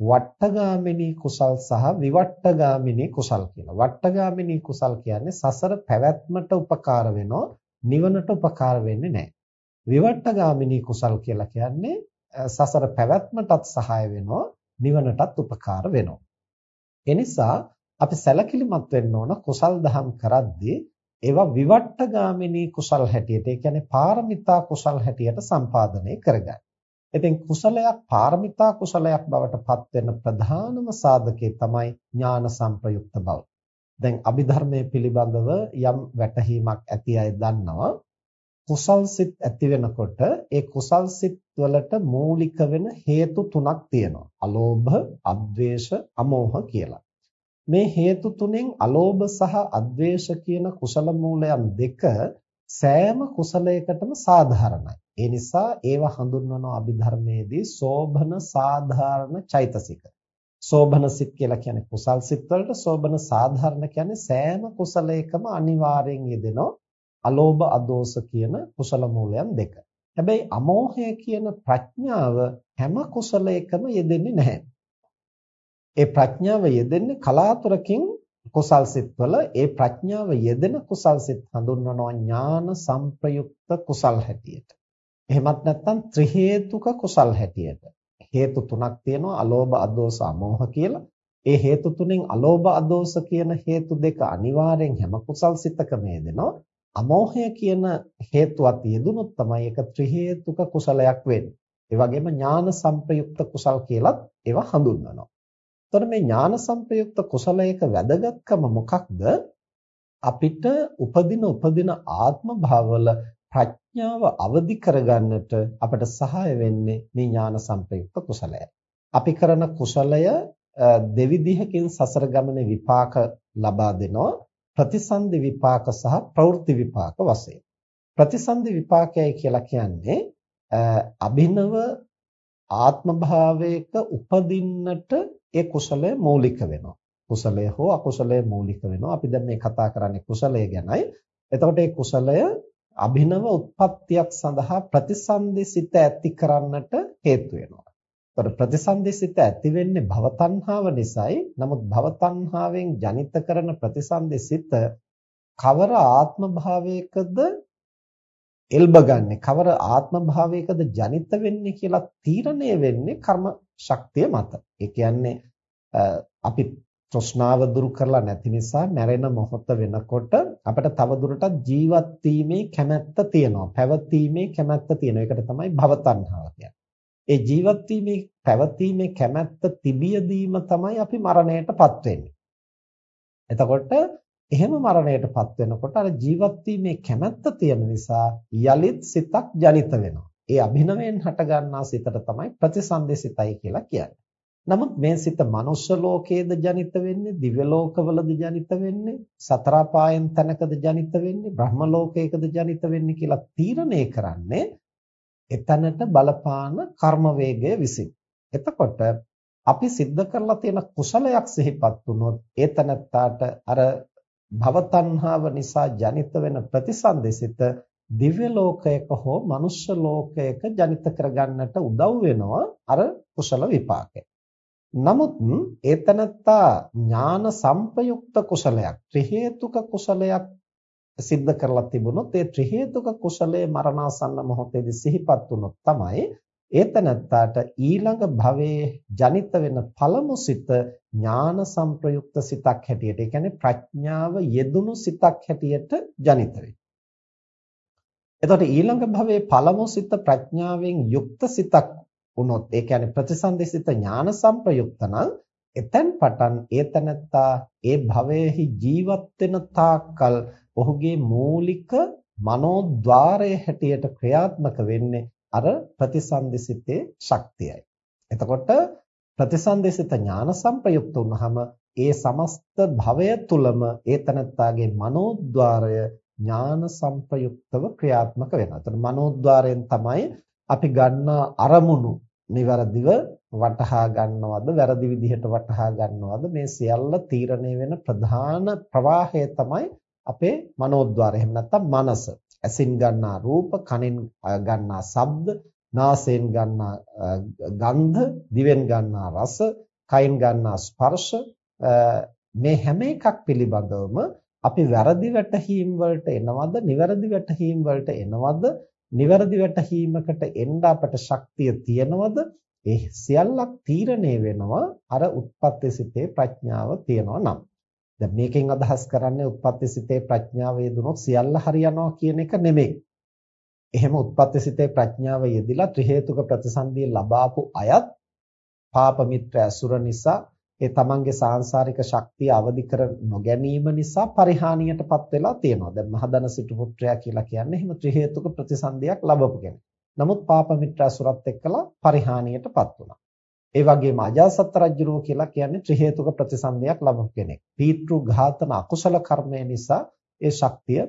වට්ටගාමිනී කුසල් සහ විවට්ටගාමිනී කුසල් කියලා. වට්ටගාමිනී කුසල් කියන්නේ සසර පැවැත්මට උපකාර වෙනෝ නිවනට උපකාර වෙන්නේ නැහැ. විවට්ටගාමිනී කුසල් කියලා කියන්නේ සසර පැවැත්මටත් සහාය වෙනෝ නිවනටත් උපකාර වෙනවා. එනිසා අපි සැලකිලිමත් වෙන්න ඕන කුසල් දහම් කරද්දී ඒවා විවට්ටගාමිනී කුසල් හැටියට ඒ කියන්නේ පාරමිතා කුසල් හැටියට සම්පාදනය කරගන්න. ඉතින් කුසලයක් පාරමිතා කුසලයක් බවට පත් වෙන ප්‍රධානම සාධකේ තමයි ඥාන සංප්‍රයුක්ත බව. දැන් අභිධර්මයේ පිළිබඳව යම් වැටහීමක් ඇති අය දන්නවා. කුසල් සිත් ඇති වෙනකොට ඒ කුසල් සිත් වලට මූලික වෙන හේතු තුනක් තියෙනවා. අලෝභ, අද්වේෂ, අමෝහ කියලා. මේ හේතු තුනෙන් අලෝභ සහ අද්වේෂ කියන කුසල මූලයන් දෙක සෑම කුසලයකටම සාධාරණයි. ඒ නිසා ඒව හඳුන්වන අභිධර්මයේදී සෝභන සාධාරණ චෛතසික. සෝභන සිත් කියලා කියන්නේ කුසල් සිත් වලට සෝභන සාධාරණ කියන්නේ සෑම කුසලයකම අනිවාර්යෙන් යෙදෙන අලෝභ අදෝස කියන කුසල මූලයන් දෙක. හැබැයි අමෝහය කියන ප්‍රඥාව හැම කුසලයකම යෙදෙන්නේ නැහැ. ඒ ප්‍රඥාව යෙදෙන්නේ කලාතුරකින් කුසල් සිත්වල ඒ ප්‍රඥාව යෙදෙන කුසල් සිත් හඳුන්වනවා ඥාන සංප්‍රයුක්ත කුසල් හැටියට. එහෙමත් නැත්නම් ත්‍රි හේතුක කුසල් හැටියට. හේතු තුනක් තියෙනවා අලෝභ අදෝස අමෝහ කියලා. ඒ හේතු තුනෙන් අලෝභ අදෝස කියන හේතු දෙක අනිවාර්යෙන් හැම කුසල් සිතකම යෙදෙනවා. අමෝහය කියන හේතුවත් යෙදුනොත් තමයි ඒක ත්‍රි හේතුක කුසලයක් වෙන්නේ. ඒ වගේම ඥාන සංප්‍රයුක්ත කුසල් කියලත් ඒවා හඳුන්වනවා. එතකොට මේ ඥාන සංප්‍රයුක්ත කුසලයක වැදගත්කම මොකක්ද? අපිට උපදින උපදින ආත්ම භාවවල ප්‍රඥාව අවදි කරගන්නට අපට සහාය වෙන්නේ මේ ඥාන සංප්‍රයුක්ත කුසලයයි. අපි කරන කුසලය දෙවිධයකින් සසර ගමනේ විපාක ලබා දෙනවා ප්‍රතිසන්දි විපාක සහ ප්‍රවෘත්ති විපාක වශයෙන්. ප්‍රතිසන්දි විපාකයයි කියලා කියන්නේ අභිනව ආත්ම භාවයක උපදින්නට ඒ කුසලය මූලික වෙනවා. කුසලය හෝ අකුසලය මූලික වෙනවා. අපි දැන් මේ කතා කරන්නේ කුසලය ගැනයි. එතකොට මේ කුසලය අභිනව උත්පත්තියක් සඳහා ප්‍රතිසන්දිසිත ඇති කරන්නට හේතු වෙනවා. එතකොට ප්‍රතිසන්දිසිත ඇති වෙන්නේ භවතණ්හාව නිසායි. නමුත් භවතණ්හාවෙන් ජනිත කරන ප්‍රතිසන්දිසිත කවර ආත්ම භාවයකද එල්බගන්නේ කවර ආත්ම භාවයකද ජනිත වෙන්නේ කියලා තීරණය වෙන්නේ කර්ම ශක්තිය මත. ඒ කියන්නේ අපි තෘෂ්ණාව දුරු කරලා නැති නිසා මැරෙන මොහොත වෙනකොට අපිට තව දුරටත් ජීවත් වීමේ කැමැත්ත තියෙනවා. පැවතීමේ කැමැත්ත තියෙනවා. ඒකට තමයි භවතණ්හාව කියන්නේ. ඒ ජීවත් වීමේ පැවතීමේ කැමැත්ත තිබියදීම තමයි අපි මරණයටපත් වෙන්නේ. එතකොට එහෙම මරණයටපත් වෙනකොට අර ජීවත් වීමේ කැමැත්ත තියෙන නිසා යලිත් සිතක් ජනිත වෙනවා. ඒ අභිනවයෙන් හටගන්නා සිතට තමයි ප්‍රතිසන්දේසිතයි කියලා කියන්නේ. නමුත් මේ සිත මනුෂ්‍ය ලෝකයේද ජනිත වෙන්නේ, දිව්‍ය ලෝකවලද ජනිත වෙන්නේ, සතර පායෙන් තැනකද ජනිත වෙන්නේ, බ්‍රහ්ම ලෝකයකද ජනිත වෙන්නේ කියලා තීරණය කරන්නේ එතනට බලපාන කර්ම වේගය විසින්. එතකොට අපි සිද්ධ කරලා තියෙන කුසලයක් සිහිපත් වුණොත් ඒ තනත්තාට අර භවතණ්හාව නිසා ජනිත වෙන ප්‍රතිසන්දේසිත දිව්‍ය ලෝකයක හෝ මනුෂ්‍ය ලෝකයක ජනිත කරගන්නට උදව් වෙනවා අර කුසල විපාකය. නමුත් ඒතනත්තා ඥාන සංපයුක්ත කුසලයක් ත්‍රි හේතුක කුසලයක් සිද්ධ කරලා තිබුණොත් ඒ ත්‍රි හේතුක කුසලයේ මරණාසන්න මොහොතේදී සිහිපත් වුණොත් තමයි ඒතනත්තාට ඊළඟ භවයේ ජනිත වෙන පළමු සිත ඥාන සංප්‍රයුක්ත සිතක් හැටියට ඒ කියන්නේ ප්‍රඥාව යෙදුණු සිතක් හැටියට ජනිත වෙන්නේ. එතකොට ඊළඟ භවයේ පළමු සිත ප්‍රඥාවෙන් යුක්ත සිතක් වුණොත් ඒ කියන්නේ ප්‍රතිසන්දිසිත ඥාන සංප්‍රයුක්ත නම් එතෙන් පටන් ඒතනත්තා ඒ භවයේහි ජීවත් වෙන තාක්කල් ඔහුගේ මූලික මනෝද්වාරය හැටියට ක්‍රියාත්මක වෙන්නේ අර ප්‍රතිසන්දිසිතේ ශක්තියයි. එතකොට ප්‍රතිසන්දේශිත ඥාන සංප්‍රයුක්ත වුනහම ඒ සමස්ත භවය තුලම ඒ තනත්තාගේ මනෝද්වාරය ඥාන සංප්‍රයුක්තව ක්‍රියාත්මක වෙනවා. එතකොට මනෝද්වාරයෙන් තමයි අපි ගන්න අරමුණු નિවරදිව වටහා ගන්නවද වැරදි විදිහට වටහා ගන්නවද මේ සියල්ල තීරණය වෙන ප්‍රධාන ප්‍රවාහය තමයි අපේ මනෝද්වාරය. එහෙම නැත්නම් මනස. ඇසින් ගන්නා රූප, කනෙන් ගන්නා ශබ්ද, නාසයෙන් ගන්නා ගන්ධ, දිවෙන් ගන්නා රස, කයින් ගන්නා ස්පර්ශ මේ හැම එකක් පිළිබඳවම අපි වැරදි වැටහීම් වලට එනවද, නිවැරදි වැටහීම් වලට එනවද, නිවැරදි වැටහීමකට එන්න අපට ශක්තිය තියනවද? ඒ සියල්ලක් තීරණය වෙනවා අර උත්පත්ති සිතේ ප්‍රඥාව තියනවා නම්. දැන් මේකෙන් අදහස් කරන්නේ උත්පත්ති සිතේ ප්‍රඥාව යෙදුනොත් සියල්ල හරියනවා කියන එක නෙමෙයි. එහෙම උත්පත්ති සිතේ ප්‍රඥාව යෙදිලා ත්‍රි හේතුක ප්‍රතිසන්දිය ලබාපු අයත් පාප මිත්‍ර ඇසුර නිසා ඒ තමන්ගේ සාංශාරික ශක්තිය අවදි කර නොගැනීම නිසා පරිහානියටපත් වෙලා තියෙනවා. දැන් මහදන සිටු පුත්‍රයා කියලා කියන්නේ එහෙම ත්‍රි හේතුක ප්‍රතිසන්දියක් ලැබපු කෙනෙක්. නමුත් පාප මිත්‍ර ඇසුරත් එක්කලා පරිහානියටපත් වුණා. ඒ වගේම අජාසත් රජුරෝ කියලා කියන්නේ ත්‍රි හේතුක ප්‍රතිසන්දියක් ලබපු කෙනෙක්. පීතෘ ඝාතන අකුසල කර්මය නිසා ඒ ශක්තිය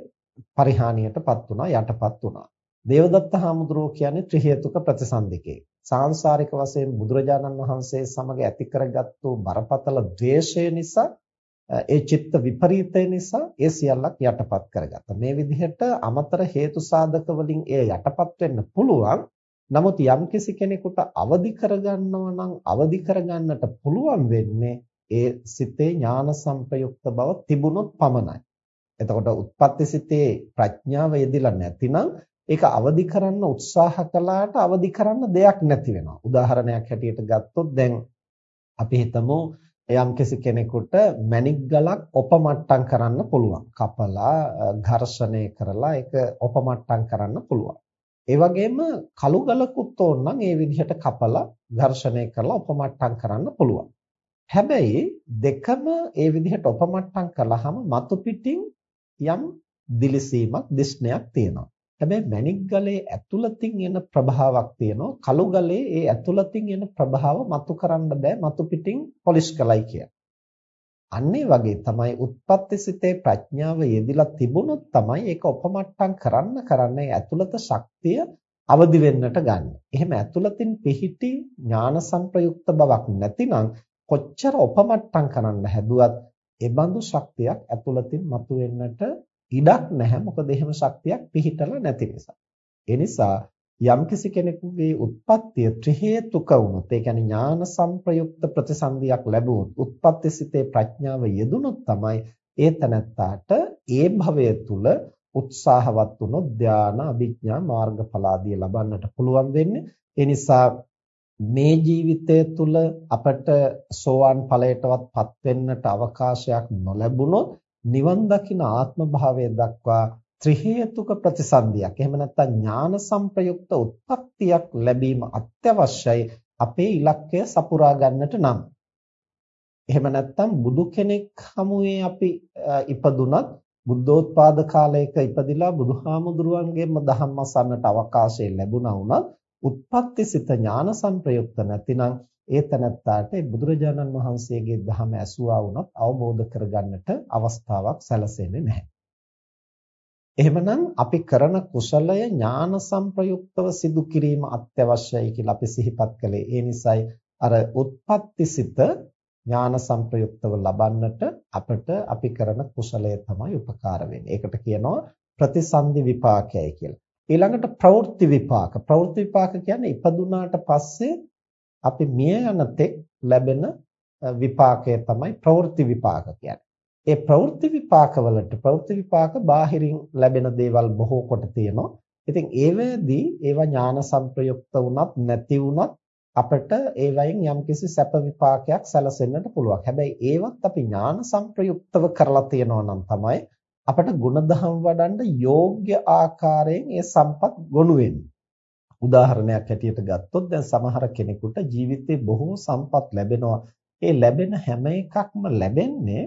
පරිහානියටපත් වුණා යටපත් වුණා. දේවදත්ත හාමුදුරුවෝ කියන්නේ ත්‍රි හේතුක ප්‍රතිසන්දිකේ. සාංශාරික වශයෙන් බුදුරජාණන් වහන්සේ සමග ඇති කරගත්තු බරපතල ද්වේෂය නිසා ඒ චිත්ත විපරීතය නිසා ඒ සියල්ලක් යටපත් කරගත්තා. මේ විදිහට අමතර හේතු සාධක වලින් එය යටපත් වෙන්න පුළුවන්. නමුත් යම්කිසි කෙනෙකුට අවදි කරගන්නවා නම් අවදි කරගන්නට පුළුවන් වෙන්නේ ඒ සිතේ ඥාන සංප්‍රයුක්ත බව තිබුණොත් පමණයි. එතකොට උත්පත්ති සිතේ ප්‍රඥාව යෙදිලා නැතිනම් ඒක අවදි කරන්න උත්සාහ කළාට අවදි කරන්න දෙයක් නැති වෙනවා. උදාහරණයක් හැටියට ගත්තොත් දැන් අපි හිතමු යම්කිසි කෙනෙකුට මණික් ගලක් ඔපමට්ටම් කරන්න පුළුවන්. කපලා ඝර්ෂණය කරලා ඒක ඔපමට්ටම් කරන්න පුළුවන්. ඒ වගේම කළු ගලකුත් ඕනනම් ඒ විදිහට කපලා ඝර්ෂණය කරලා උපමට්ටම් කරන්න පුළුවන්. හැබැයි දෙකම ඒ විදිහට උපමට්ටම් කළාම මතු පිටින් යම් දිලිසීමක් දිස්නයක් තියෙනවා. හැබැයි මැණික් ගලේ ඇතුළතින් එන ප්‍රභාවක් තියෙනවා. කළු ගලේ ඒ ඇතුළතින් එන ප්‍රභාව මතු කරන්න බෑ මතු පිටින් පොලිෂ් කළයි කියන්නේ. අන්න වගේ තමයි උත්පත්ති සිතේ ප්‍රඥාව යෙදිලා තිබුණොත් තමයි ඒක උපමට්ටම් කරන්න කරන්නේ ඇතුළත ශක්තිය අවදි වෙන්නට ගන්න. එහෙම ඇතුළතින් පිහිටි ඥාන සංප්‍රයුක්ත බවක් නැතිනම් කොච්චර උපමට්ටම් කරන්න හැදුවත් ඒ බඳු ශක්තියක් ඇතුළතින් මතුවෙන්නට ඉඩක් නැහැ. මොකද එහෙම ශක්තියක් පිහිටලා නැති නිසා. ඒ නිසා යම්කිසි කෙනෙකුගේ උත්පත්තිය ත්‍රි හේතුක වුණොත් ඒ කියන්නේ ඥාන සංප්‍රයුක්ත ප්‍රතිසන්දියක් ලැබුවොත් උත්පත්ති සිතේ ප්‍රඥාව යෙදුනොත් තමයි ඒ තනත්තාට ඒ භවය තුල උත්සාහවත් වුණොත් ධානා අභිඥා මාර්ගඵලාදී ලබන්නට පුළුවන් වෙන්නේ ඒ නිසා මේ ජීවිතය තුල අපට සෝවාන් ඵලයටවත්පත් වෙන්නට අවකාශයක් නොලැබුණොත් නිවන් දකින ආත්ම භාවය දක්වා ත්‍රි හේතුක ප්‍රතිසන්දියක්. එහෙම නැත්නම් ඥාන සංප්‍රයුක්ත උත්පත්තියක් ලැබීම අත්‍යවශ්‍යයි අපේ ඉලක්කය සපුරා ගන්නට නම්. එහෙම නැත්නම් බුදු කෙනෙක් හමුවේ අපි ඉපදුනත් බුද්ධෝත්පාද කාලයක ඉපදිලා බුදුහාමුදුරුවන්ගේම ධම්ම අසන්නට අවකාශය ලැබුණා වුණත් උත්පත්තිසිත ඥාන සංප්‍රයුක්ත නැතිනම් ඒ තනත්තාට බුදුරජාණන් වහන්සේගේ ධර්ම ඇසුවා වුණත් අවබෝධ කරගන්නට අවස්ථාවක් සැලසෙන්නේ නැහැ එහෙමනම් අපි කරන කුසලය ඥාන සංප්‍රයුක්තව සිදු කිරීම අත්‍යවශ්‍යයි කියලා අපි සිහිපත් කළේ. ඒ නිසායි අර උත්පත්තිසිත ඥාන සංප්‍රයුක්තව ලබන්නට අපට අපි කරන කුසලය තමයි උපකාර වෙන්නේ. ඒකට කියනවා ප්‍රතිසන්දි විපාකයයි කියලා. ඊළඟට ප්‍රවෘත්ති විපාක. ප්‍රවෘත්ති විපාක කියන්නේ ඉපදුනාට පස්සේ අපි මිය යන තෙක් ලැබෙන විපාකය තමයි ප්‍රවෘත්ති විපාක කියන්නේ. ඒ ප්‍රවෘත්ති විපාකවලට ප්‍රවෘත්ති විපාක බාහිරින් ලැබෙන දේවල් බොහෝ කොට තියෙනවා. ඉතින් ඒවැදී ඒවා ඥාන සංප්‍රයුක්ත වුණත් නැති වුණත් අපිට ඒවයින් යම්කිසි සැප විපාකයක් සැලසෙන්නට පුළුවන්. හැබැයි ඒවත් අපි ඥාන සංප්‍රයුක්තව කරලා තියෙනවා නම් තමයි අපට ಗುಣධම් වඩන්න යෝග්‍ය ආකාරයෙන් ඒ සම්පත් ගොනු වෙන්නේ. උදාහරණයක් හැටියට ගත්තොත් දැන් සමහර කෙනෙකුට ජීවිතේ බොහෝ සම්පත් ලැබෙනවා. ඒ ලැබෙන හැම එකක්ම ලැබෙන්නේ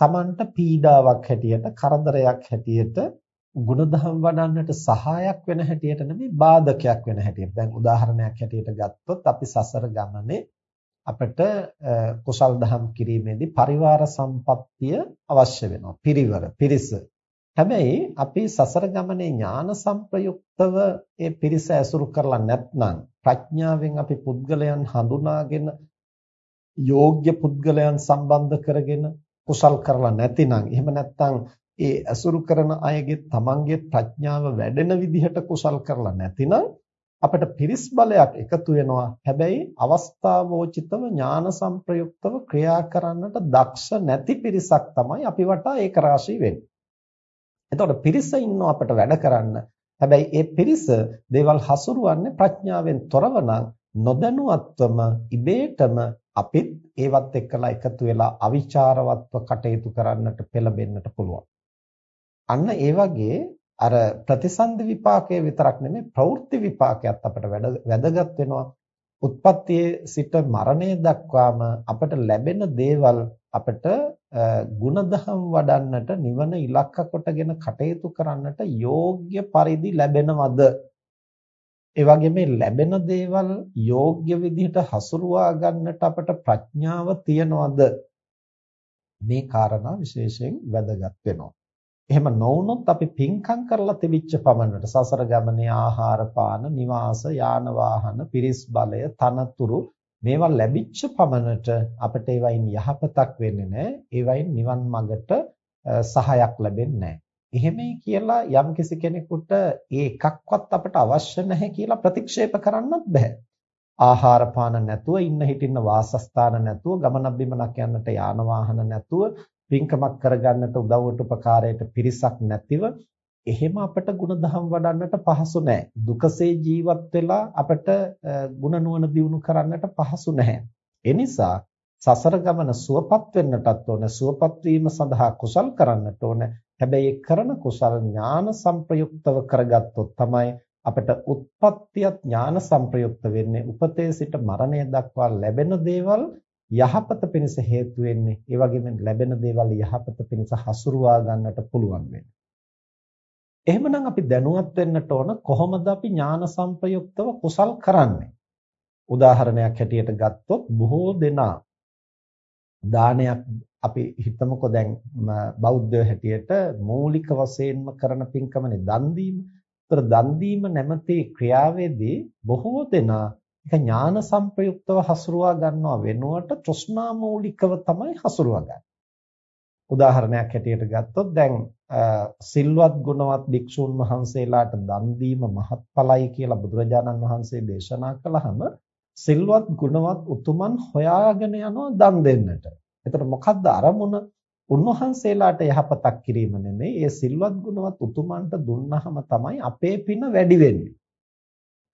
Tamanට පීඩාවක් හැටියට කරදරයක් හැටියට ಗುಣධම් වඩන්නට සහායක් වෙන හැටියට නෙමෙයි බාධකයක් වෙන හැටියට. දැන් උදාහරණයක් හැටියට ගත්තොත් අපි සසර ගමනේ අපිට කුසල් දහම් කිරීමේදී පරිවාර සම්පත්තිය අවශ්‍ය වෙනවා. පිරිවර, පිරිස. හැබැයි අපි සසර ගමනේ ඥාන සංප්‍රයුක්තව ඒ පිරිස ඇසුරු කරලා නැත්නම් ප්‍රඥාවෙන් අපි පුද්ගලයන් හඳුනාගෙන යෝග්‍ය පුද්ගලයන් සම්බන්ධ කරගෙන කුසල් කරලා නැතිනම් එහෙම නැත්නම් ඒ ඇසුරු කරන අයගේ තමන්ගේ ප්‍රඥාව වැඩෙන විදිහට කුසල් කරලා නැතිනම් අපිට පිරිස් බලයක් එකතු වෙනවා හැබැයි අවස්ථාවෝචිතව ඥාන සංප්‍රයුක්තව ක්‍රියා කරන්නට දක්ෂ නැති පිරිසක් තමයි අපි වටා ඒක රාශී වෙන්නේ. එතකොට පිරිස ඉන්නව අපිට වැඩ කරන්න. හැබැයි ඒ පිරිස දේවල් හසුරුවන්නේ ප්‍රඥාවෙන් තොරව නම් නොදැනුවත්වම ඉබේටම අපිත් ඒවත් එක්කලා එකතු වෙලා අවිචාරවත්ව කටයුතු කරන්නට පෙළඹෙන්නට පුළුවන්. අන්න ඒ වගේ අර ප්‍රතිසන්දි විපාකයේ විතරක් නෙමෙයි ප්‍රවෘත්ති විපාකයක් අපිට වැදගත් වෙනවා. උත්පත්තියේ සිට මරණය දක්වාම අපට ලැබෙන දේවල් අපට ಗುಣධම් වඩන්නට නිවන ඉලක්ක කොටගෙන කටයුතු කරන්නට යෝග්‍ය පරිදි ලැබෙනවද ඒ වගේ මේ ලැබෙන දේවල් යෝග්‍ය විදිහට හසුරුවා ගන්නට අපට ප්‍රඥාව තියනවද මේ කාරණා විශේෂයෙන් වැදගත් වෙනවා. එහෙම නොවුනොත් අපි පින්කම් කරලා තිබිච්ච පමණට සසර ගමනේ ආහාර පාන නිවාස යාන වාහන පිරිස් බලය තනතුරු මේවා ලැබිච්ච පමණට අපිට ඒවයින් යහපතක් වෙන්නේ නැහැ. ඒවයින් නිවන් මඟට සහයක් ලැබෙන්නේ නැහැ. එහෙමයි කියලා යම්කිසි කෙනෙකුට ඒ එකක්වත් අපට අවශ්‍ය නැහැ කියලා ප්‍රතික්ෂේප කරන්නත් බෑ. ආහාර පාන නැතුව ඉන්න හිටින්න වාසස්ථාන නැතුව ගමනක් බිමනක් යන්නට යාන වාහන නැතුව පින්කමක් කරගන්නට උදව්වට උපකාරයට පිරිසක් නැතිව එහෙම අපට ಗುಣධම් වඩන්නට පහසු නැහැ. දුකසේ ජීවත් වෙලා අපට ಗುಣ නුවණ දියුණු කරන්නට පහසු නැහැ. ඒ නිසා සසර ගමන සුවපත් වෙන්නටත් ඕන සුවපත් වීම සඳහා කුසල් කරන්නට ඕන හැබැයි කරන කුසල් ඥාන සංප්‍රයුක්තව කරගත්තොත් තමයි අපිට උත්පත්තියත් ඥාන සංප්‍රයුක්ත වෙන්නේ උපතේ සිට මරණය දක්වා ලැබෙන දේවල් යහපත පිණිස හේතු වෙන්නේ ඒ වගේම ලැබෙන දේවල් යහපත පිණිස හසුරුවා ගන්නට පුළුවන් වෙන්නේ එහෙමනම් අපි දැනුවත් වෙන්නට ඕන කොහොමද අපි ඥාන සංප්‍රයුක්තව කුසල් කරන්නේ උදාහරණයක් හැටියට ගත්තොත් බොහෝ දෙනා දානයක් අපි හිතමුකෝ දැන් බෞද්ධ හැටියට මූලික වශයෙන්ම කරන පින්කමනේ දන් දීම. ඒතර දන් දීම නැමැති ක්‍රියාවේදී බොහෝ දෙනා ඒක ඥාන සංප්‍රයුක්තව හසුරුවා ගන්නවා වෙනුවට තෘෂ්ණා මූලිකව තමයි හසුරුවා ගන්නේ. උදාහරණයක් හැටියට ගත්තොත් දැන් සිල්වත් ගුණවත් භික්ෂූන් වහන්සේලාට දන් දීම මහත්ඵලයි කියලා බුදුරජාණන් වහන්සේ දේශනා කළාම සිල්වත් ගුණවත් උතුමන් හොයාගෙන යනවා දන් දෙන්නට. එතකොට මොකද්ද අරමුණ? උන්වහන්සේලාට යහපතක් කිරීම නෙමෙයි. ඒ සිල්වත් ගුණවත් උතුමන්ට දුන්නහම තමයි අපේ පින වැඩි වෙන්නේ.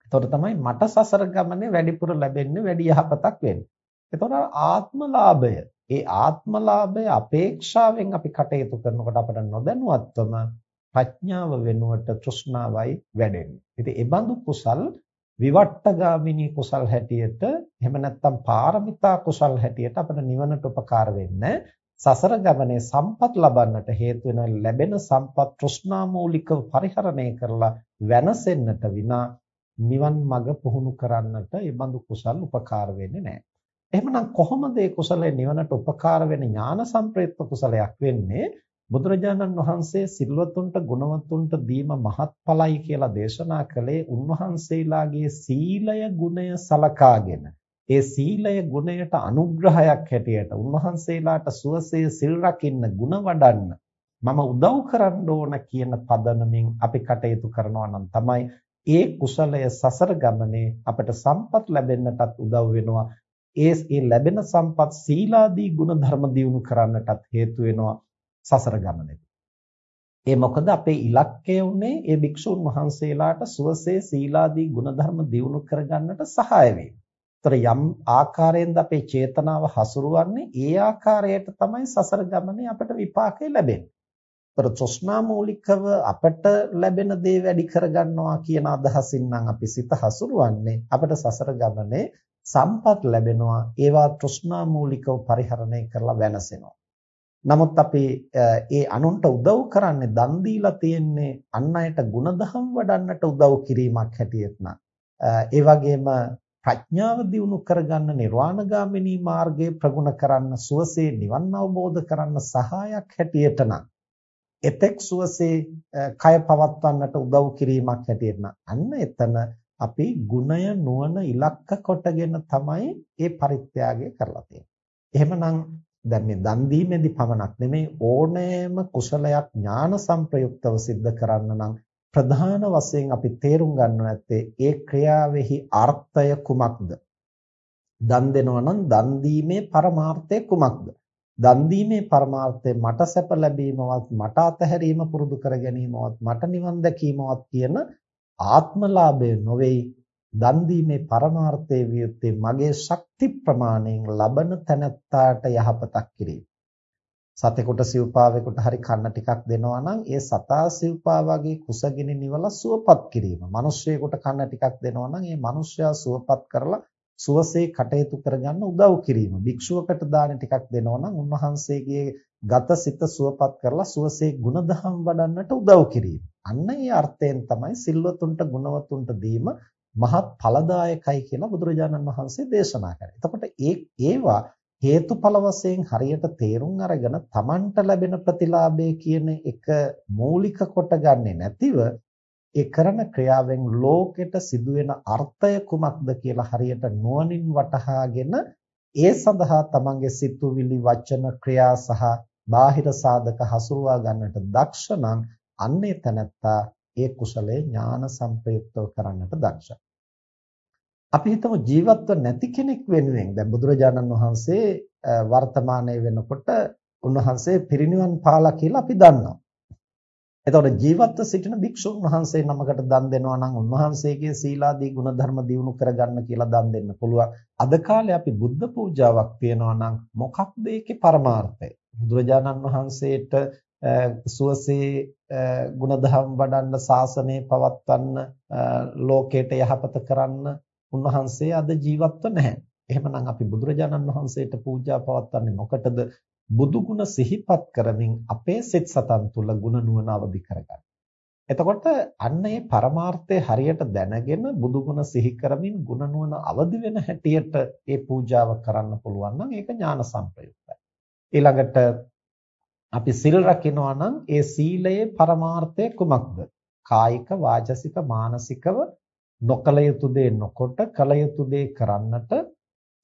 එතකොට තමයි මට සසර ගමනේ වැඩිපුර ලැබෙන්නේ වැඩි යහපතක් වෙන්නේ. එතකොට ආත්මලාභය, ඒ ආත්මලාභය අපේක්ෂාවෙන් අපි කටයුතු කරනකොට අපට නොදැනුවත්වම ප්‍රඥාව වෙනුවට තෘෂ්ණාවයි වැඩෙන්නේ. ඉතින් ඒ බඳු කුසල් විවට්ටගාමිනී කුසල් හැටියට එහෙම නැත්නම් පාරමිතා කුසල් හැටියට අපිට නිවනට උපකාර වෙන්නේ සසර ගමනේ සම්පත් ලබන්නට හේතු වෙන ලැබෙන සම්පත් තෘෂ්ණා මූලිකව පරිහරණය කරලා වෙනසෙන්නට විනා නිවන් මඟ පුහුණු කරන්නට ඒ බඳු කුසල් උපකාර වෙන්නේ නැහැ. එහෙමනම් කොහොමද මේ කුසලය නිවනට උපකාර වෙන ඥාන සම්ප්‍රයුක්ත කුසලයක් වෙන්නේ? බුදුරජාණන් වහන්සේ සිල්වතුන්ට ගුණවතුන්ට දීම මහත්ඵලයි කියලා දේශනා කළේ උන්වහන්සේලාගේ සීලය ගුණය සලකාගෙන ඒ සීලය ගුණයට අනුග්‍රහයක් හැටියට උන්වහන්සේලාට සුවසේ සිල් රකින්න ගුණ වඩන්න මම උදව් කරන්න ඕන කියන පදනමින් අපි කටයුතු කරනවා නම් තමයි ඒ කුසලය සසර ගමනේ අපට සම්පත් ලැබෙන්නටත් උදව් වෙනවා ඒ ඒ ලැබෙන සම්පත් සීලාදී ගුණ ධර්ම දියුණු කරන්නටත් හේතු වෙනවා සසර ගමනේදී. ඒ මොකද අපේ ඉලක්කය උනේ ඒ භික්ෂුන් වහන්සේලාට සුවසේ සීලාදී ගුණධර්ම දියුණු කරගන්නට සහාය වීම. ඒතර යම් ආකාරයෙන්ද අපේ චේතනාව හසුරුවන්නේ ඒ ආකාරයට තමයි සසර ගමනේ අපට විපාකය ලැබෙන්නේ. ඒතර තෘෂ්ණා මූලිකව අපට ලැබෙන දේ වැඩි කරගන්නවා කියන අදහසින් නම් අපි සිත හසුරුවන්නේ අපට සසර ගමනේ සම්පත් ලැබෙනවා ඒවා තෘෂ්ණා මූලිකව පරිහරණය කරලා වෙනසෙනවා. නමුත් අපි ඒ අනුන්ට උදව් කරන්නේ දන් දීලා තියෙන්නේ අන් අයට ಗುಣධම් වඩන්නට උදව් කිරීමක් හැටියට නා. ඒ වගේම ප්‍රඥාව දියුණු කරගන්න නිර්වාණගාමිනී මාර්ගය ප්‍රගුණ කරන්න සුවසේ නිවන් අවබෝධ කරන්න සහායක් හැටියට නම් එතෙක් සුවසේ කය පවත්වන්නට උදව් කිරීමක් හැටියට අන්න එතන අපි ගුණය නුවණ ඉලක්ක කොටගෙන තමයි මේ පරිත්‍යාගය කරලා තියෙන්නේ. එහෙමනම් දැන් මේ දන් දීමේදී පමණක් නෙමෙයි ඕනෑම කුසලයක් ඥාන සංප්‍රයුක්තව સિદ્ધ කරන්න නම් ප්‍රධාන වශයෙන් අපි තේරුම් ගන්න නැත්තේ ඒ ක්‍රියාවෙහි අර්ථය කුමක්ද? දන් දෙනවා නම් දන් දීමේ පරමාර්ථය කුමක්ද? දන් දීමේ පරමාර්ථය මට සැප ලැබීමවත් මට අතහැරීම පුරුදු කර ගැනීමවත් මට නිවන් දැකීමවත් කියන ආත්මලාභය නොවේයි දන් දීමේ පරමාර්ථයේ වියුත්තේ මගේ ශක්ති ප්‍රමාණයෙන් ලබන තැනැත්තාට යහපතක් කිරීම සතෙකුට සිව්පාවෙකුට හරි කන්න ටිකක් දෙනවා නම් ඒ සතා සිව්පා වගේ කුසගිනි නිවලා සුවපත් කිරීම. මිනිස්සෙකුට කන්න ටිකක් දෙනවා නම් ඒ මිනිස්සයා සුවපත් කරලා සුවසේ කටයුතු කරගන්න උදව් කිරීම. භික්ෂුවකට දාන ටිකක් දෙනවා නම් උන්වහන්සේගේ ගත සිත සුවපත් කරලා සුවසේ ගුණධම් වඩන්නට උදව් කිරීම. අන්න ඒ අර්ථයෙන් තමයි සිල්වතුන්ට ගුණවතුන්ට දීම මහත් ඵලදායකයි කියලා බුදුරජාණන් වහන්සේ දේශනා කරන්නේ. එතකොට ඒ ඒවා හේතුඵල වශයෙන් හරියට තේරුම් අරගෙන Tamanට ලැබෙන ප්‍රතිලාභය කියන එක මූලික කොටගන්නේ නැතිව ඒ කරන ක්‍රියාවෙන් ලෝකෙට සිදුවෙන අර්ථය කුමක්ද කියලා හරියට නුවණින් වටහාගෙන ඒ සඳහා තමන්ගේ සිතුවිලි වචන ක්‍රියා සහ බාහිර සාධක හසුරුවා ගන්නට දක්ෂ නම් අන්නේ තැනැත්තා ඒ කුසලයේ ඥාන සංප්‍රයුක්තව කරන්නට දක්ෂයි. අපි හිතමු ජීවත්ව නැති කෙනෙක් වෙනුවෙන් දැන් බුදුරජාණන් වහන්සේ වර්තමානයේ වෙනකොට උන්වහන්සේ පිරිනිවන් පාලා කියලා අපි දන්නවා. එතකොට ජීවත්ව සිටින භික්ෂුන් වහන්සේ නමකට දන් දෙනවා නම් උන්වහන්සේගේ සීලාදී ගුණධර්ම දියුණු කරගන්න කියලා දන් දෙන්න පුළුවන්. අද කාලේ අපි බුද්ධ පූජාවක් තියනවා නම් මොකක්ද ඒකේ පරමාර්ථය? බුදුරජාණන් වහන්සේට සුවසේ ගුණධම් වඩන්න ශාසනය පවත්වන්න ලෝකයට යහපත කරන්න උන්වහන්සේ අද ජීවත්ව නැහැ. එහෙමනම් අපි බුදුරජාණන් වහන්සේට පූජා පවත්වන්නේ මොකටද? බුදු ගුණ සිහිපත් කරමින් අපේ සිත් සතන් තුල ගුණ නුවණ අවදි කරගන්න. එතකොට අන්න ඒ පරමාර්ථය හරියට දැනගෙන බුදු ගුණ සිහි කරමින් ගුණ නුවණ අවදි වෙන හැටියට ඒ පූජාව කරන්න පුළුවන් නම් ඒක ඥාන සංප්‍රයුක්තයි. ඊළඟට අපි සිල් රකින්නවා නම් ඒ සීලයේ පරමාර්ථය කුමක්ද? කායික වාචසික මානසිකව නොකල යුතු දේ නොකොට කල යුතු දේ කරන්නට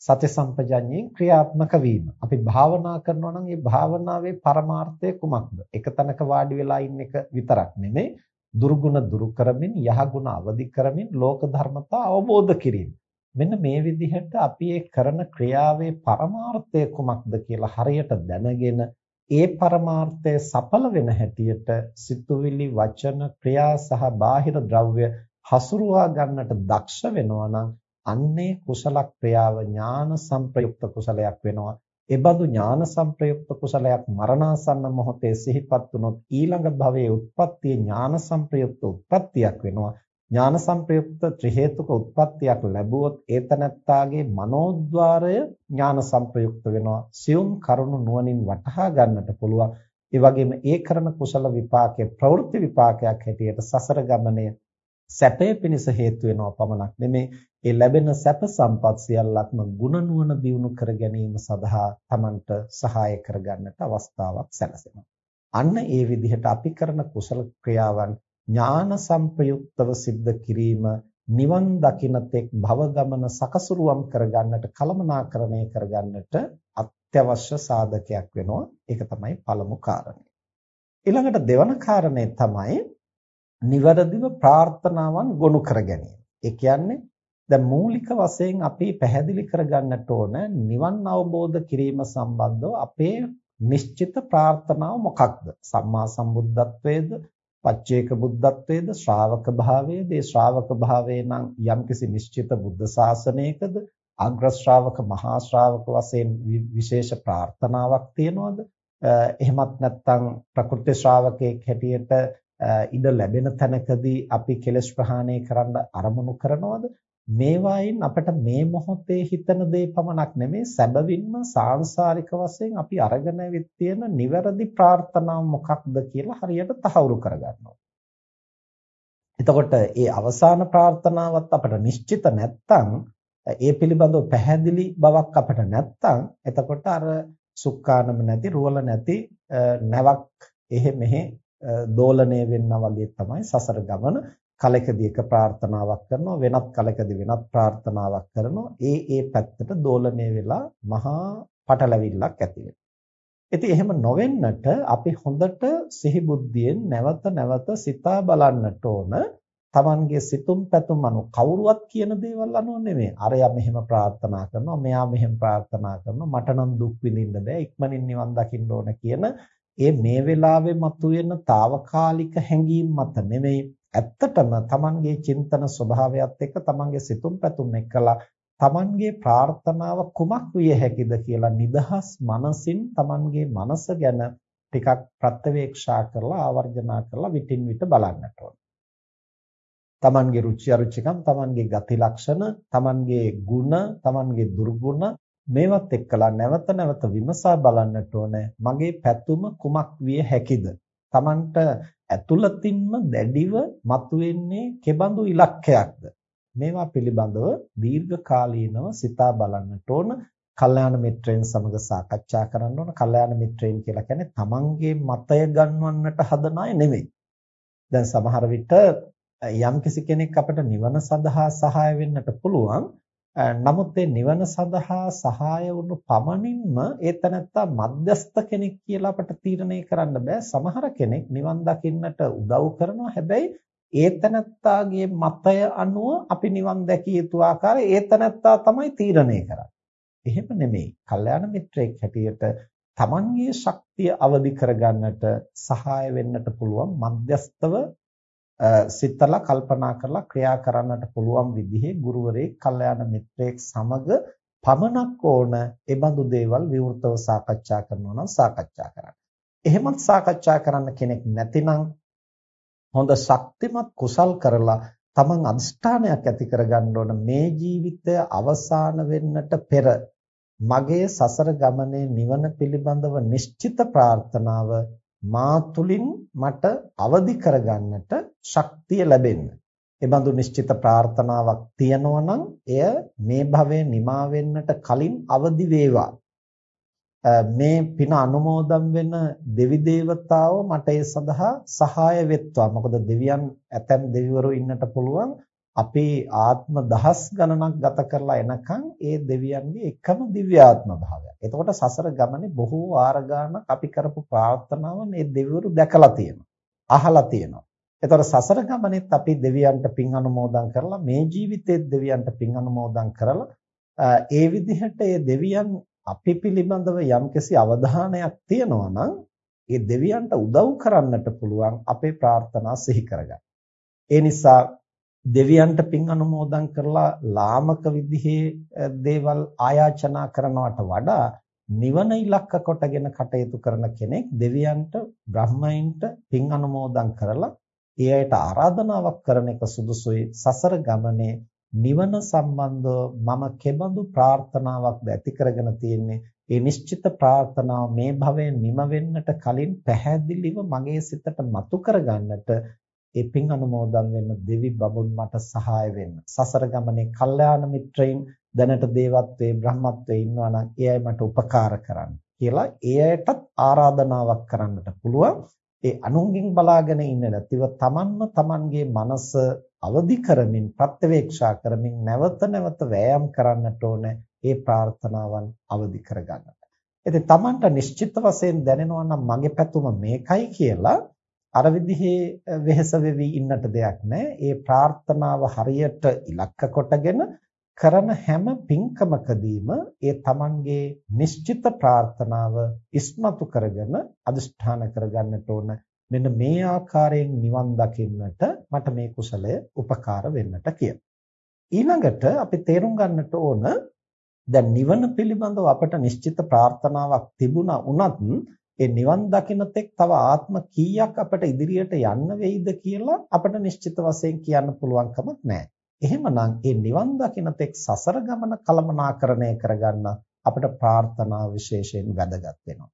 සති සම්පජඤ්ඤයෙන් ක්‍රියාත්මක වීම. අපි භාවනා කරනවා නම් ඒ භාවනාවේ පරමාර්ථය කුමක්ද? එක තැනක වාඩි වෙලා ඉන්න එක විතරක් නෙමෙයි දුර්ගුණ දුරු කරමින් යහගුණ අවදි කරමින් ලෝක ධර්මතා අවබෝධ කිරීම. මෙන්න මේ විදිහට අපි ඒ කරන ක්‍රියාවේ පරමාර්ථය කුමක්ද කියලා හරියට දැනගෙන ඒ පරමාර්ථය සඵල වෙන හැටියට සිතුවිලි වචන ක්‍රියා සහ බාහිර ද්‍රව්‍ය හසුරුවා ගන්නට දක්ෂ වෙනවා නම් අන්නේ කුසල ක්‍රියාව ඥාන සංප්‍රයුක්ත කුසලයක් වෙනවා. එබඳු ඥාන සංප්‍රයුක්ත කුසලයක් මරණාසන්න මොහොතේ සිහිපත් වුනොත් ඊළඟ භවයේ උත්පත්තිය ඥාන සංප්‍රයුක්ත උත්පත්තියක් වෙනවා. ඥාන සංප්‍රයුක්ත ත්‍රි හේතුක උත්පත්තියක් ලැබුවොත් ඒතනත්තාගේ මනෝද්වාරය ඥාන සංප්‍රයුක්ත වෙනවා. සියුම් කරුණු නුවණින් වටහා ගන්නට පුළුවන්. ඒ වගේම ඒ කරන කුසල විපාකයේ ප්‍රවෘත්ති විපාකයක් හැටියට සසර ගමනේ සැපය පිණිස හේතු වෙනවා පමණක් නෙමේ ඒ ලැබෙන සැප සම්පත් සියල්ලක්ම ಗುಣ නුවණ දියුණු කර ගැනීම සඳහා Tamanට සහාය කරගන්නට අවස්ථාවක් සැලසෙනවා. අන්න ඒ විදිහට අපි කරන කුසල ක්‍රියාවන් ඥාන සංප්‍රයුක්තව සිද්ධ කිරීම නිවන් දකින තෙක් භව ගමන සකසුරුවම් කරගන්නට කලමනාකරණය කරගන්නට අත්‍යවශ්‍ය සාධකයක් වෙනවා. ඒක තමයි පළමු කාරණය. ඊළඟට දෙවන කාරණය තමයි නිවැරදිව ප්‍රාර්ථනාවන් ගොනු කර ගැනීම. ඒ කියන්නේ දැන් මූලික වශයෙන් අපි පැහැදිලි කරගන්නට ඕන නිවන් අවබෝධ කිරීම සම්බන්ධව අපේ නිශ්චිත ප්‍රාර්ථනාව මොකක්ද? සම්මා සම්බුද්ධත්වයේද, පච්චේක බුද්ධත්වයේද, ශ්‍රාවක භාවයේද? ඒ ශ්‍රාවක භාවයේ නම් යම්කිසි නිශ්චිත බුද්ධ ශාසනයකද, අග්‍ර ශ්‍රාවක, මහා ශ්‍රාවක වශයෙන් විශේෂ ප්‍රාර්ථනාවක් තියනවද? එහෙමත් නැත්නම් ප්‍රකෘති ශ්‍රාවකයෙක් හැටියට ඉඩ ලැබෙන තැනකදී අපි කෙලස් ප්‍රහාණය කරන්න අරමුණු කරනවද මේවායින් අපිට මේ මොහොතේ හිතන දේ පමණක් නෙමෙයි සැබවින්ම සාංශාරික වශයෙන් අපි අරගෙන විත් තියෙන නිවැරදි ප්‍රාර්ථනාව මොකක්ද කියලා හරියට තහවුරු කරගන්නවා. එතකොට ඒ අවසාන ප්‍රාර්ථනාවත් අපිට නිශ්චිත නැත්තම් ඒ පිළිබඳව පැහැදිලි බවක් අපට නැත්තම් එතකොට අර සුක්කානම නැති රුවල නැති නැවක් එහෙ මෙහෙ දෝලණය වෙන්නා වගේ තමයි සසර ගමන කලකදී එක ප්‍රාර්ථනාවක් කරනවා වෙනත් කලකදී වෙනත් ප්‍රාර්ථනාවක් කරනවා ඒ ඒ පැත්තට දෝලණය වෙලා මහා පටලැවිල්ලක් ඇති වෙනවා. ඉතින් එහෙම නොවෙන්නට අපි හොඳට සිහි බුද්ධියෙන් නැවත නැවත සිතා බලන්නට ඕන Tamanගේ සිතුම් පැතුම් අනු කවුරුවත් කියන දේවල් අනුව නෙමෙයි. අරයා මෙහෙම ප්‍රාර්ථනා කරනවා, මෙයා මෙහෙම ප්‍රාර්ථනා කරනවා, මට නම් දුක් විඳින්න බෑ, ඉක්මනින් නිවන් දකින්න ඕන කියන ඒ මේ වෙලාවේ මතුවෙන తాවකාලික හැඟීම් මත නෙමෙයි ඇත්තටම තමන්ගේ චින්තන ස්වභාවයත් එක්ක තමන්ගේ සිතුම් පැතුම් එක්කලා තමන්ගේ ප්‍රාර්ථනාව කුමක් විය හැකිද කියලා නිදහස් මනසින් තමන්ගේ මනස ගැන ටිකක් ප්‍රත්‍යවේක්ෂා කරලා ආවර්ජනා කරලා විටින් විට බලන්නට ඕන. තමන්ගේ රුචි අරුචිකම්, තමන්ගේ ගති ලක්ෂණ, තමන්ගේ ගුණ, තමන්ගේ දුර්ගුණ මේවත් එක්කලා නැවත නැවත විමසා බලන්නට ඕනේ. මගේ පැතුම කුමක් විය හැකිද? තමන්ට ඇතුළතින්ම දැඩිව මතුවෙන්නේ කෙබඳු ඉලක්කයක්ද? මේවා පිළිබඳව දීර්ඝකාලීනව සිතා බලන්නට ඕන. කල්යාණ මිත්‍රයන් සමග සාකච්ඡා කරන්න ඕන. කල්යාණ මිත්‍රයන් කියලා කියන්නේ තමන්ගේ මතය ගන්වන්නට හදන අය නෙමෙයි. දැන් සමහර විට යම්කිසි කෙනෙක් අපට නිවන සඳහා සහාය වෙන්නට පුළුවන්. නමුත් ඒ නිවන සඳහා සහාය වුණු පමණින්ම ඒ තැනත්තා මධ්‍යස්ත කෙනෙක් කියලා අපට තීරණය කරන්න බෑ. සමහර කෙනෙක් නිවන් දකින්නට උදව් කරනවා. හැබැයි ඒ තැනත්තාගේ මතය අනුව අපි නිවන් දැකිය යුතු ආකාරය ඒ තැනත්තා තමයි තීරණය කරන්නේ. එහෙම නෙමෙයි. කල්යාණ මිත්‍රයෙක් හැටියට තමන්ගේ ශක්තිය අවදි කරගන්නට සහාය වෙන්නට පුළුවන් මධ්‍යස්තව සිතලා කල්පනා කරලා ක්‍රියා කරන්නට පුළුවන් විදිහේ ගුරුවරයෙක්, කල්යාණ මිත්‍රයෙක් සමග පමණක් ඕන ඒ බඳු දේවල් විවෘතව සාකච්ඡා කරනවා නම් සාකච්ඡා කරන්න. එහෙමත් සාකච්ඡා කරන්න කෙනෙක් නැතිනම් හොඳ ශක්තිමත් කුසල් කරලා තමන් අදිෂ්ඨානයක් ඇති කරගන්න ඕන මේ ජීවිතය අවසාන වෙන්නට පෙර මගේ සසර ගමනේ නිවන පිළිබඳව නිශ්චිත ප්‍රාර්ථනාව මා තුලින් මට අවදි කරගන්නට ශක්තිය ලැබෙන්න. ඒ බඳු නිශ්චිත ප්‍රාර්ථනාවක් තියෙනවා නම් එය මේ භවයේ නිමා වෙන්නට කලින් අවදි වේවා. මේ පින අනුමෝදන් වෙන දෙවි දේවතාවෝ මට ඒ සඳහා සහාය වෙත්වා. මොකද දෙවියන් ඇතැම් දෙවිවරු ඉන්නට පුළුවන් අපේ ආත්ම දහස් ගණනක් ගත කරලා එනකන් ඒ දෙවියන්ගේ එකම දිව්‍යාත්ම භාවයක්. එතකොට සසර ගමනේ බොහෝ වාර ගානක් අපි කරපු ප්‍රාර්ථනාව මේ දෙවිවරු දැකලා තියෙනවා. අහලා තියෙනවා. එතකොට සසර ගමනේත් අපි දෙවියන්ට පින් අනුමෝදන් කරලා මේ ජීවිතේත් දෙවියන්ට පින් අනුමෝදන් කරලා ඒ විදිහට ඒ දෙවියන් අපි පිළිබඳව යම්කිසි අවධානයක් තියෙනවා නම් ඒ දෙවියන්ට උදව් කරන්නට පුළුවන් අපේ ප්‍රාර්ථනා සිහි කරගන්න. ඒ නිසා දෙවියන්ට පින් අනුමෝදන් කරලා ලාමක විදිහේ දේවල් ආයාචනා කරනවට වඩා නිවන ඉලක්ක කොටගෙන කටයුතු කරන කෙනෙක් දෙවියන්ට බ්‍රහ්මයින්ට පින් අනුමෝදන් කරලා ඒ අයට ආරාධනාවක් කරන එක සුදුසුයි. සසර ගමනේ නිවන සම්බන්ධව මම කෙබඳු ප්‍රාර්ථනාවක්ද ඇති කරගෙන තියෙන්නේ. ඒ නිශ්චිත ප්‍රාර්ථනාව මේ භවයේ නිම වෙන්නට කලින් පැහැදිලිව මගේ සිතට මතු කරගන්නට ඒ පින් අනුමෝදන් වෙන්න දෙවි බඹුන් මට සහාය වෙන්න. සසර ගමනේ කල්යාණ මිත්‍රයින් දැනට දේවත්වයේ බ්‍රහ්මත්වයේ ඉන්නවා නම් ඒ අය මට උපකාර කරන්න කියලා ඒ අයටත් ආරාධනාවක් කරන්නට පුළුවන්. ඒ අනුන්ගෙන් බලාගෙන ඉන්න නැතිව තමන්ම තමන්ගේ මනස අවදි කරමින් ප්‍රත්‍යවේක්ෂා කරමින් නැවත නැවත වෑයම් කරන්නට ඕන ඒ ප්‍රාර්ථනාවන් අවදි කරගන්නට. ඉතින් තමන්ට නිශ්චිත වශයෙන් දැනෙනවා නම් මගේ පැතුම මේකයි කියලා අර විදිහේ වෙහෙස වෙවි ඉන්නට දෙයක් නැහැ. ඒ ප්‍රාර්ථනාව හරියට ඉලක්ක කොටගෙන කරන හැම පින්කමකදීම ඒ Tamanගේ නිශ්චිත ප්‍රාර්ථනාව ඉස්මතු කරගෙන අදිෂ්ඨාන කරගන්නට ඕන. මෙන්න මේ ආකාරයෙන් නිවන් දකින්නට මට මේ කුසලය උපකාර වෙන්නට කියලා. ඊළඟට අපි තේරුම් ගන්නට ඕන දැන් නිවන පිළිබඳව අපට නිශ්චිත ප්‍රාර්ථනාවක් තිබුණා වුණත් ඒ නිවන් දකින තෙක් තව ආත්ම කීයක් අපිට ඉදිරියට යන්න වෙයිද කියලා අපිට නිශ්චිත වශයෙන් කියන්න පුළුවන් කමක් නැහැ. එහෙමනම් ඒ නිවන් දකින තෙක් සසර ගමන කළමනාකරණය කරගන්න අපිට ප්‍රාර්ථනා විශේෂයෙන් වැදගත් වෙනවා.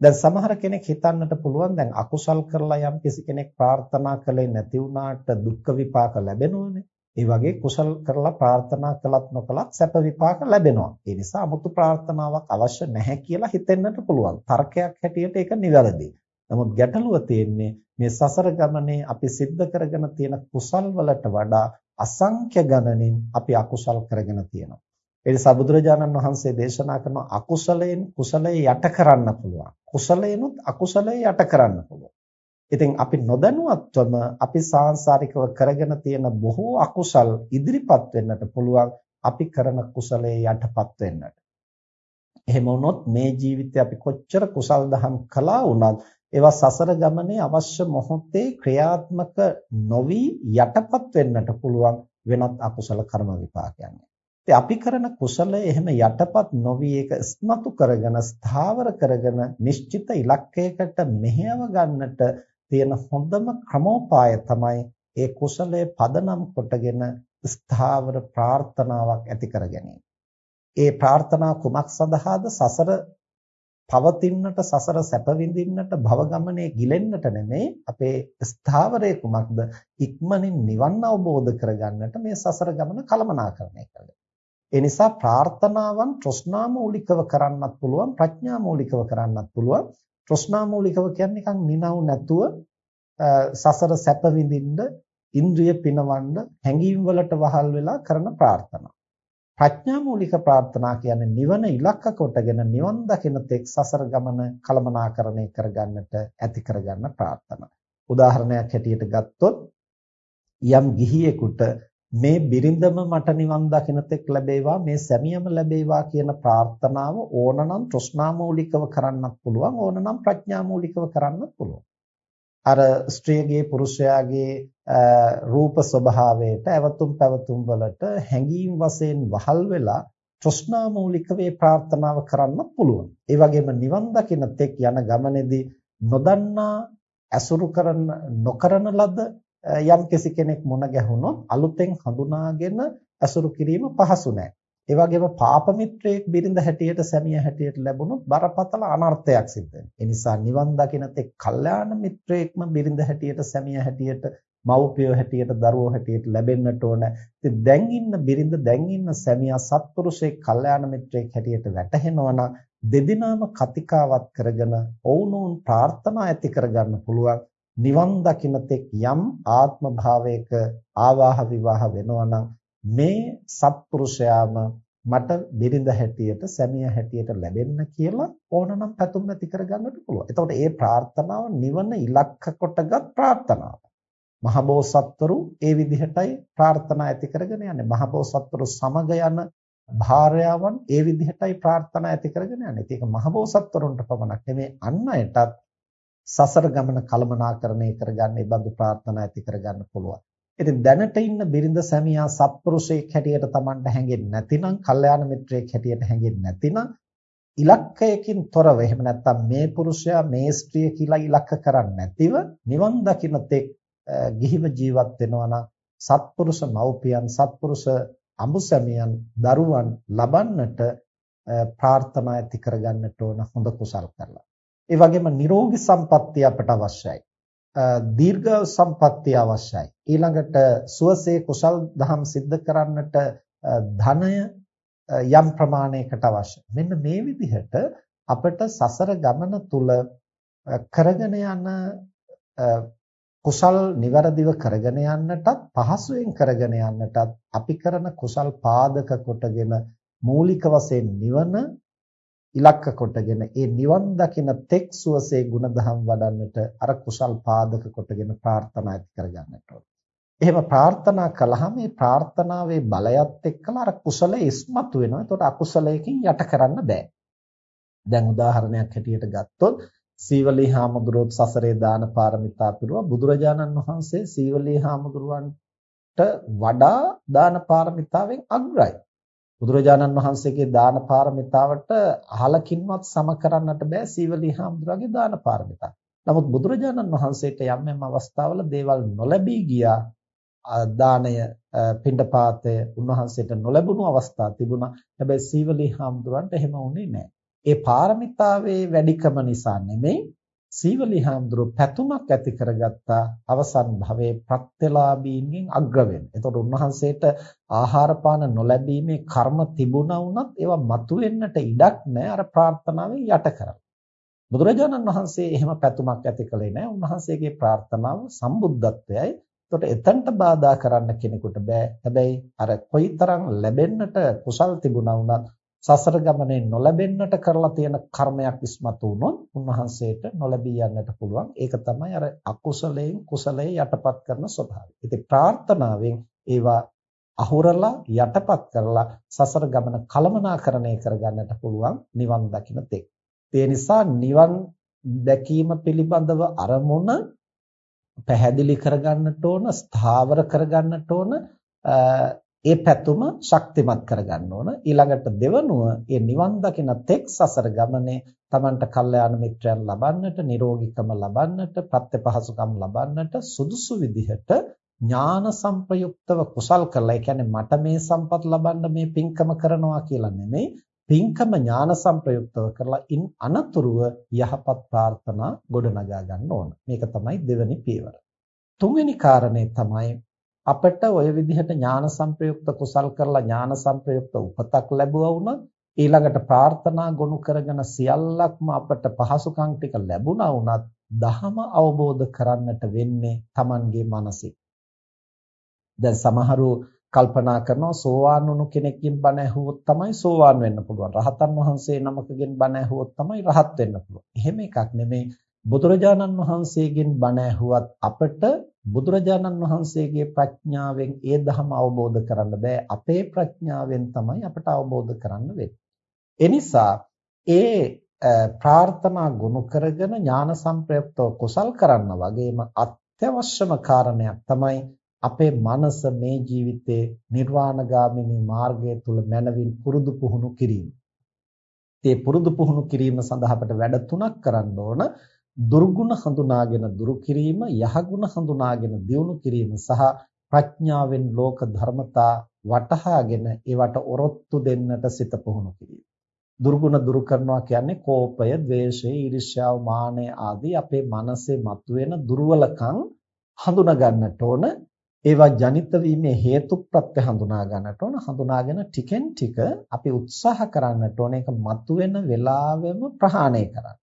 දැන් සමහර කෙනෙක් හිතන්නට පුළුවන් දැන් අකුසල් කරලා යම් කිසි කෙනෙක් ප්‍රාර්ථනා කළේ නැති වුණාට දුක් විපාක ලැබෙනවනේ. ඒ වගේ කුසල් කරලා ප්‍රාර්ථනා කළත් නොකළත් සැප විපාක ලැබෙනවා. ඒ නිසා 아무තු ප්‍රාර්ථනාවක් අවශ්‍ය නැහැ කියලා හිතෙන්නට පුළුවන්. තර්කයක් හැටියට ඒක නිවැරදි. නමුත් ගැටලුව තියෙන්නේ මේ සසර ගමනේ අපි සිද්ධ කරගෙන තියෙන කුසල් වලට වඩා අසංඛ්‍ය ගණනින් අපි අකුසල් කරගෙන තියෙනවා. ඒ නිසා බුදුරජාණන් වහන්සේ දේශනා කරන අකුසලයෙන් කුසලයේ යට කරන්න පුළුවන්. කුසලයෙන්ුත් අකුසලයේ යට කරන්න පුළුවන්. ඉතින් අපි නොදැනුවත්වම අපි සාංශාරිකව කරගෙන තියෙන බොහෝ අකුසල් ඉදිරිපත් වෙන්නට පුළුවන් අපි කරන කුසලයේ යටපත් වෙන්නට. එහෙම වුණොත් මේ ජීවිතේ අපි කොච්චර කුසල් දහම් කළා වුණත් ඒවා සසර ගමනේ අවශ්‍ය මොහොතේ ක්‍රියාත්මක නොවි යටපත් වෙන්නට පුළුවන් වෙනත් අකුසල කර්ම විපාකයන්. ඉතින් අපි කරන කුසලය එහෙම යටපත් නොවි ඒක ස්මතු කරගෙන ස්ථාවර කරගෙන නිශ්චිත ඉලක්කයකට මෙහෙයව ගන්නට තියෙන හොඳම ක්‍රමෝපාය තමයි ඒ කුසලයේ පදනම් කොටගෙන ස්ථාවර ප්‍රාර්ථනාවක් ඇති කර ගැනීම. ඒ ප්‍රාර්ථනා කුමක් සඳහාද සසර පවතින්නට සසර සැප විඳින්නට භව ගමනේ ගිලෙන්නට නෙමෙයි අපේ ස්ථාවරයේ කුමක්ද ඉක්මනින් නිවන් අවබෝධ කරගන්නට මේ සසර ගමන කළමනාකරණය කරගන්න. ඒ නිසා ප්‍රාර්ථනාවන් තෘෂ්ණා මූලිකව කරන්නත් පුළුවන් ප්‍රඥා මූලිකව කරන්නත් පුළුවන් තෘෂ්ණා මූලිකව කියන්නේ නිකන් නිනව් නැතුව සසර සැප විඳින්න ඉන්ද්‍රිය පිනවන්න හැඟීම් වලට වහල් වෙලා කරන ප්‍රාර්ථනා. ප්‍රඥා මූලික ප්‍රාර්ථනා කියන්නේ නිවන ඉලක්ක කොටගෙන නිවන් දකින තෙක් සසර ගමන කළමනාකරණය කරගන්නට ඇති කරගන්න ප්‍රාර්ථනා. උදාහරණයක් හැටියට ගත්තොත් යම් ගිහියෙකුට මේ බිරිඳම මට නිවන් දකින තෙක් ලැබේවා මේ සැමියම ලැබේවා කියන ප්‍රාර්ථනාව ඕනනම් තෘෂ්ණා මූලිකව කරන්නත් පුළුවන් ඕනනම් ප්‍රඥා මූලිකව කරන්නත් පුළුවන්. අර ස්ත්‍රියගේ පුරුෂයාගේ රූප ස්වභාවයට ඇවතුම් පැවතුම් වලට හැඟීම් වශයෙන් වහල් වෙලා තෘෂ්ණා මූලික වේ ප්‍රාර්ථනාව කරන්නත් පුළුවන්. ඒ වගේම නිවන් දකින තෙක් යන ගමනේදී නොදන්නා ඇසුරු කරන නොකරන ලද යම් කිසි කෙනෙක් මුණ ගැහුනොත් අලුතෙන් හඳුනාගෙන ඇසුරු කිරීම පහසු නෑ. ඒ වගේම පාප මිත්‍රයෙක් බිරිඳ හැටියට සැමිය හැටියට ලැබුණොත් බරපතල අනර්ථයක් සිද්ධ වෙනවා. ඒ නිසා නිවන් දකින තෙක් කල්යාණ මිත්‍රයෙක්ම බිරිඳ හැටියට සැමිය හැටියට මව්පියෝ හැටියට දරුවෝ හැටියට ලැබෙන්නට ඕන. ඉතින් දැන් ඉන්න බිරිඳ දැන් ඉන්න සැමියා සත්පුරුෂයෙක් කල්යාණ මිත්‍රයෙක් හැටියට වැටහෙනවා නම් දෙදිනාම කතිකාවත් කරගෙන ඔවුනොවුන් ප්‍රාර්ථනා ඇති කරගන්න පුළුවන්. නිවන් දකින්න තෙක් යම් ආත්ම භාවයක ආවාහ විවාහ වෙනවා නම් මේ සත්පුරුෂයාම මට බිරිඳ හැටියට සැමිය හැටියට ලැබෙන්න කියලා ඕනනම් පැතුම් ඇති කරගන්නට පුළුවන්. එතකොට ඒ ප්‍රාර්ථනාව නිවන ඉලක්ක කොටගත් ප්‍රාර්ථනාවක්. මහබෝසත්වරු ඒ විදිහටයි ප්‍රාර්ථනා ඇති කරගෙන යන්නේ. මහබෝසත්වරු සමග යන භාර්යාවන් ඒ විදිහටයි ප්‍රාර්ථනා ඇති කරගෙන යන්නේ. ඒක මහබෝසත්වරුන්ට පමණක් නෙමෙයි අන් අයටත් සසර ගමන කළමනාකරණය කරගන්න ඒ බඳු ප්‍රාර්ථනා ඇති කරගන්න පුළුවන්. ඉතින් දැනට ඉන්න බිරිඳ සැමියා සත්පුරුෂයෙක් හැටියට Tamanට හැඟෙන්නේ නැතිනම්, කල්යාණ මිත්‍රයෙක් හැටියට හැඟෙන්නේ නැතිනම් ඉලක්කයකින් තොරව එහෙම නැත්නම් මේ පුරුෂයා මේ ස්ත්‍රිය කියලා ඉලක්ක කරන්නේ නැතිව නිවන් දකින්න තෙක් ගිහිව ජීවත් වෙනවා නම් සත්පුරුෂ මව්පියන් සත්පුරුෂ අඹුසැමියන් දරුවන් ලබන්නට ප්‍රාර්ථනා ඇති කරගන්නට ඕන හොඳ කුසල් කරලා. ඒ වගේම නිරෝගී සම්පත්තිය අපට අවශ්‍යයි. දීර්ඝ සම්පත්තිය අවශ්‍යයි. ඊළඟට සුවසේ කුසල් දහම් සිද්ධ කරන්නට ධනය යම් ප්‍රමාණයකට අවශ්‍යයි. මෙන්න මේ විදිහට අපට සසර ගමන තුල කරගෙන යන කුසල් નિවරදිව කරගෙන යන්නටත් පහසුවෙන් කරගෙන යන්නටත් අපි කරන කුසල් පාදක කොටගෙන මූලික වශයෙන් නිවන ඉලක්ක කොටගෙන ඒ නිවන් දකින තෙක් සුවසේ ಗುಣධම් වඩන්නට අර කුසල් පාදක කොටගෙන ප්‍රාර්ථනා ඇති කරගන්නට ඕනේ. එහෙම ප්‍රාර්ථනා කළාම මේ ප්‍රාර්ථනාවේ බලයත් එක්කලා අර කුසලයේ ඉස්මතු වෙනවා. ඒකට අකුසලයකින් යට කරන්න බෑ. දැන් උදාහරණයක් හැටියට ගත්තොත් සීවලී හාමුදුරුවෝ සසරේ දාන පාරමිතා පිරුවා බුදුරජාණන් වහන්සේ සීවලී හාමුදුරුවන්ට වඩා දාන පාරමිතාවෙන් අග්‍රයි. බුදුරජාණන් වහන්සේගේ දාන පාරමිතාවට අහලකින්වත් සම කරන්නට බෑ සීවලී හාමුදුරුවගේ දාන පාරමිතාව. නමුත් බුදුරජාණන් වහන්සේට යම් යම් අවස්ථාවල දේවල් නොලැබී ගියා. දානය පිණ්ඩපාතය උන්වහන්සේට නොලැබුණු අවස්ථා තිබුණා. හැබැයි සීවලී හාමුදුරුවන්ට එහෙම වුණේ නැහැ. ඒ පාරමිතාවේ වැඩිකම නිසා නෙමෙයි සීවලි හාමුදුරුව පැතුමක් ඇති කරගත්තා අවසන් භවයේ ප්‍රත්‍යලාභීන්ගෙන් අග්‍ර වෙන්න. එතකොට උන්වහන්සේට ආහාර පාන නොලැබීමේ කර්ම තිබුණා වුණත් ඒවා මතුවෙන්නට ඉඩක් නැහැ අර ප්‍රාර්ථනාවෙන් යට කරලා. බුදුරජාණන් වහන්සේ එහෙම පැතුමක් ඇති කළේ නැහැ. උන්වහන්සේගේ ප්‍රාර්ථනාව සම්බුද්ධත්වයයි. එතකොට එතනට බාධා කරන්න කෙනෙකුට බෑ. හැබැයි අර කොයිතරම් ලැබෙන්නට කුසල් තිබුණා වුණත් සසර ගමනේ නොලැබෙන්නට කරලා තියෙන කර්මයක් ඉස්මතු වුණොත් උන්වහන්සේට නොලැබී යන්නට පුළුවන්. ඒක තමයි අර අකුසලයෙන් කුසලයේ යටපත් කරන ස්වභාවය. ඉතින් ප්‍රාර්ථනාවෙන් ඒවා අහුරලා යටපත් කරලා සසර ගමන කළමනාකරණය කරගන්නට පුළුවන් නිවන් දකින්න තෙක්. ඒ නිසා නිවන් දැකීම පිළිබඳව අරමුණ පැහැදිලි කරගන්නට ඕන, ස්ථාවර කරගන්නට ඕන, ඒ පැතුම ශක්තිමත් කරගන්න ඕන. ඊළඟට දෙවනුව ඒ නිවන් දකින තෙක් සසර ගමනේ Tamanට කල්යාණ මිත්‍රයන් ලබන්නට නිරෝගීකම ලබන්නට ප්‍රත්‍යපහසුකම් ලබන්නට සුදුසු විදිහට ඥාන සංප්‍රයුක්තව කුසල් කරලා ඒ කියන්නේ මට මේ සම්පත් ලබන්න මේ පින්කම කරනවා කියලා නෙමෙයි පින්කම ඥාන සංප්‍රයුක්තව කරලා ඉන් අනතුරුව යහපත් ප්‍රාර්ථනා ගොඩනගා ගන්න ඕන. මේක තමයි දෙවෙනි පියවර. තුන්වෙනි කාරණේ තමයි අපිට ওই විදිහට ඥාන සංප්‍රයුක්ත කුසල් කරලා ඥාන සංප්‍රයුක්ත උපතක් ලැබුවා වුණත් ඊළඟට ප්‍රාර්ථනා ගොනු කරගෙන සියල්ලක්ම අපට පහසුකම් ටික ලැබුණා වුණත් දහම අවබෝධ කරන්නට වෙන්නේ Tamanගේ මනසින්. දැන් සමහරු කල්පනා කරනවා සෝවාන් වුණු කෙනෙක්ගෙන් බණ ඇහුවොත් තමයි සෝවාන් වෙන්න පුළුවන්. රහතන් වහන්සේ නමකගෙන් බණ ඇහුවොත් තමයි රහත් වෙන්න පුළුවන්. එහෙම එකක් නෙමෙයි. බුදුරජාණන් වහන්සේගෙන් බණ ඇහුවත් අපට බුදුරජාණන් වහන්සේගේ ප්‍රඥාවෙන් ඒ ධම අවබෝධ කරන්න බෑ අපේ ප්‍රඥාවෙන් තමයි අපට අවබෝධ කරන්න වෙන්නේ. ඒ නිසා ඒ ප්‍රාර්ථනා ගුණ කරගෙන ඥාන සංප්‍රයුක්තව කුසල් කරන්න වගේම අත්‍යවශ්‍යම කාරණයක් තමයි අපේ මනස මේ ජීවිතේ නිර්වාණගාමිනී මාර්ගය තුල මනවින් පුරුදු පුහුණු කිරීම. ඒ පුරුදු පුහුණු කිරීම සඳහා අපට වැඩ තුනක් කරන්න ඕන. දුර්ගුණ හඳුනාගෙන දුරු කිරීම යහගුණ හඳුනාගෙන දියුණු කිරීම සහ ප්‍රඥාවෙන් ලෝක ධර්මතා වටහාගෙන ඒවට ඔරොත්තු දෙන්නට සිත පුහුණු කිරීම. දුර්ගුණ දුරු කරනවා කියන්නේ කෝපය, ద్వේෂය, ඊර්ෂ්‍යාව, මානය ආදී අපේ මනසේ මතුවෙන දුර්වලකම් හඳුනා ගන්නට ඕන. ඒවා ජනිත වීමේ හේතු ප්‍රත්‍ය හඳුනා ගන්නට ඕන. හඳුනාගෙන ටිකෙන් ටික අපි උත්සාහ කරන්නට ඕන ඒක මතුවෙන වෙලාවෙම ප්‍රහාණය කරන්න.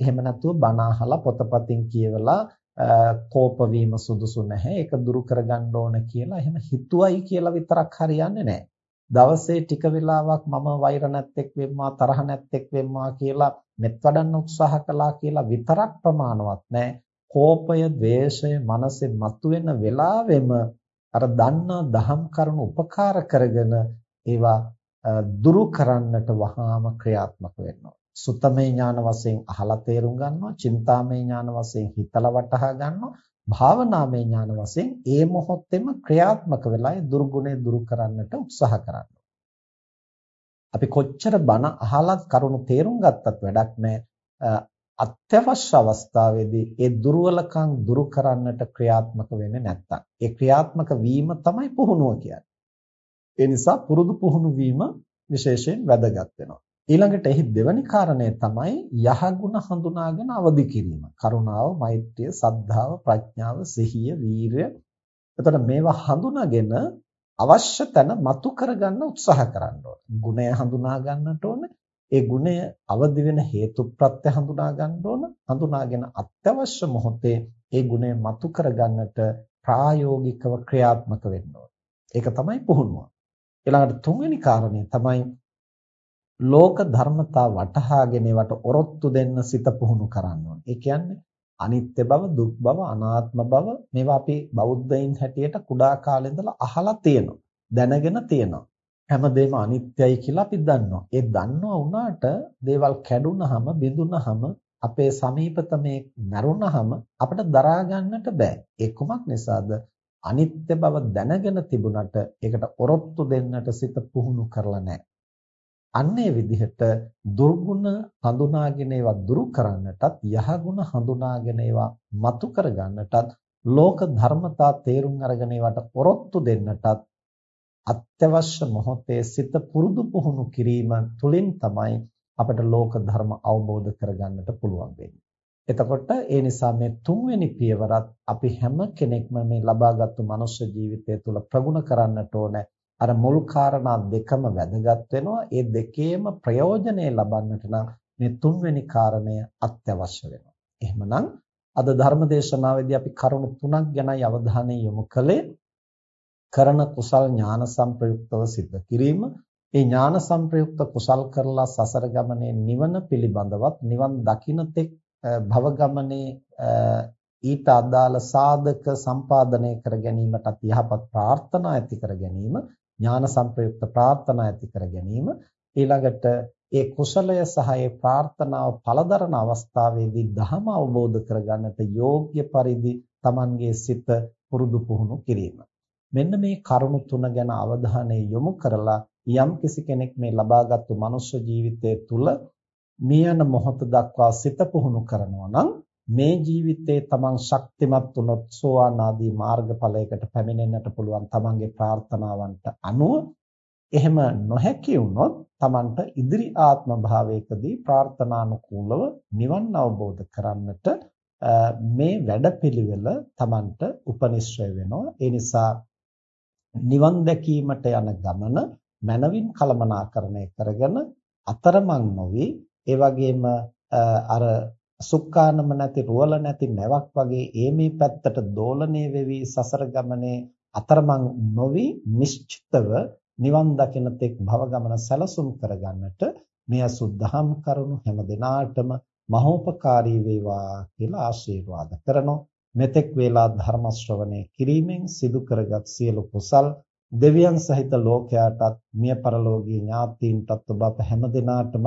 එහෙම නැතුව බණ අහලා පොතපතින් කියවලා කෝප වීම සුදුසු නැහැ. ඒක දුරු කරගන්න ඕන කියලා එහෙම හිතුවයි කියලා විතරක් හරියන්නේ නැහැ. දවසේ ටික වෙලාවක් මම වෛර නැත්තේක් වෙම්මා තරහ නැත්තේක් වෙම්මා කියලා මෙත් වඩන්න උත්සාහ කළා කියලා විතරක් ප්‍රමාණවත් නැහැ. කෝපය, ද්වේෂය මනසේ මතුවෙන වෙලාවෙම අර දන්නා දහම් කරුණු උපකාර කරගෙන ඒවා දුරු කරන්නට වහාම ක්‍රියාත්මක වෙනවා. සුත්තමේ ඥාන වශයෙන් අහලා තේරුම් ගන්නවා, චින්තාමේ ඥාන වශයෙන් හිතලා වටහා ගන්නවා, භාවනාමේ ඥාන වශයෙන් ඒ මොහොතේම ක්‍රියාත්මක වෙලා ඒ දුර්ගුණය දුරු කරන්නට උත්සාහ කරනවා. අපි කොච්චර බණ අහලත් කරුණු තේරුම් ගත්තත් වැඩක් නැහැ. අත්‍යවශ්‍ය අවස්ථාවේදී ඒ දුර්වලකම් දුරු කරන්නට ක්‍රියාත්මක වෙන්නේ නැත්තම් ඒ ක්‍රියාත්මක වීම තමයි පුහුණුව කියන්නේ. ඒ නිසා පුරුදු පුහුණු වීම විශේෂයෙන් වැදගත් වෙනවා. ඊළඟට එහි දෙවැනි කාරණය තමයි යහගුණ හඳුනාගෙන අවදි කිරීම. කරුණාව, මෛත්‍රිය, සද්ධාව, ප්‍රඥාව, සිහිය, වීරය. එතකොට මේවා හඳුනාගෙන අවශ්‍ය තැන මතු කරගන්න උත්සාහ කරන්න ඕන. ගුණය හඳුනා ගන්නට ඕන. ඒ ගුණය අවදි වෙන හේතු ප්‍රත්‍ය හඳුනා ගන්න ඕන. හඳුනාගෙන අත්‍යවශ්‍ය මොහොතේ ඒ ගුණය මතු කරගන්නට ප්‍රායෝගිකව ක්‍රියාත්මක වෙන්න ඕන. ඒක තමයි පුහුණුව. ඊළඟට තුන්වෙනි කාරණය තමයි ලෝක ධර්මතා වටහාගෙන ඒවට ඔරොත්තු දෙන්න සිත පුහුණු කරන්න ඕනේ. ඒ කියන්නේ අනිත්‍ය බව, දුක් බව, අනාත්ම බව මේවා අපි බෞද්ධයින් හැටියට කුඩා කාලේ ඉඳලා අහලා තියෙනවා. දැනගෙන තියෙනවා. හැමදේම අනිත්‍යයි කියලා අපි දන්නවා. ඒ දන්නවා වුණාට දේවල් කැඩුනහම, බිඳුනහම, අපේ සමීපතමේ මරුණහම අපිට දරා ගන්නට බෑ. ඒ කුමක් නිසාද? අනිත්‍ය බව දැනගෙන තිබුණට ඒකට ඔරොත්තු දෙන්නට සිත පුහුණු කරලා නැහැ. අන්නේ විදිහට දුර්ගුණ හඳුනාගෙන ඒවා දුරු කරන්නටත් යහගුණ හඳුනාගෙන ඒවා මතු කරගන්නටත් ලෝක ධර්මතා තේරුම් අරගෙන ඒවට පොරොත්තු දෙන්නටත් අත්‍යවශ්‍ය මොහොතේ සිත පුරුදු පුහුණු කිරීම තුළින් තමයි අපට ලෝක ධර්ම අවබෝධ කරගන්නට පුළුවන් වෙන්නේ. එතකොට ඒ නිසා මේ තුන්වෙනි පියවරත් අපි හැම කෙනෙක්ම මේ ලබාගත්තු මනුෂ්‍ය ජීවිතය තුළ ප්‍රගුණ කරන්නට ඕනේ. අර මුල් කාරණා දෙකම වැදගත් වෙනවා. ඒ දෙකේම ප්‍රයෝජනෙ ලබන්නට නම් මේ තුන්වෙනි කාරණය අත්‍යවශ්‍ය වෙනවා. එහෙමනම් අද ධර්ම දේශනාවේදී අපි කරුණු තුනක් ගැනයි අවධානය යොමු කළේ. කරන කුසල් ඥාන සංප්‍රයුක්තව සිද්ධ කිරීම ඒ ඥාන සංප්‍රයුක්ත කුසල් කරලා සසර ගමනේ නිවන පිළිබඳවත් නිවන් දකින්න තෙක් භව ගමනේ ඊට අදාළ සාධක සම්පාදනය කර ගැනීමටත් යහපත් ප්‍රාර්ථනා ඇති කර ගැනීම ඥාන සංප්‍රයුක්ත ප්‍රාර්ථනා ඇති කර ගැනීම ඊළඟට ඒ කුසලය සහ ඒ ප්‍රාර්ථනාව පළදරන අවස්ථාවේදී ධහම අවබෝධ කරගන්නට යෝග්‍ය පරිදි Tamanගේ සිත පුරුදු පුහුණු කිරීම. මෙන්න මේ කරුණු තුන ගැන අවධානය යොමු කරලා යම් කිසි කෙනෙක් මේ ලබාගත්තු මනුෂ්‍ය ජීවිතය තුළ මේ යන මොහොත දක්වා සිත පුහුණු කරනවා නම් මේ ජීවිතේ තමන් ශක්තිමත් වුණොත් සෝවාන් ආදී මාර්ගඵලයකට පැමිණෙන්නට පුළුවන් තමන්ගේ ප්‍රාර්ථනාවන්ට අනුව එහෙම නොහැකි වුණොත් තමන්ට ඉදිරි ආත්ම භාවයකදී ප්‍රාර්ථනානුකූලව නිවන් අවබෝධ කරන්නට මේ වැඩපිළිවෙල තමන්ට උපනිශ්‍රය වෙනවා. ඒ නිසා නිවන් දැකීමට යන ගමන මනවින් කළමනාකරණය කරගෙන අතරමං නොවි ඒ වගේම අර සුක්කානම නැති රුවල නැති නැවක් වගේ ඒ මේ පැත්තට දෝලණය වෙවි සසර ගමනේ අතරමං නොවි නිශ්චිතව නිවන් දකින තෙක් භව ගමන සැලසුම් කරගන්නට මෙය සුද්ධහම් කරුණු හැම දිනාටම මහෝපකාරී වේවා කියලා ආශිර්වාද කරනවා. මෙතෙක් වේලා ධර්ම ශ්‍රවණය කිරීමෙන් සිදු කරගත් සියලු කුසල් දෙවියන් සහිත ලෝකයාටත් මිය පරලෝකීය ඥාතීන්ටත් ඔබ අප හැම දිනාටම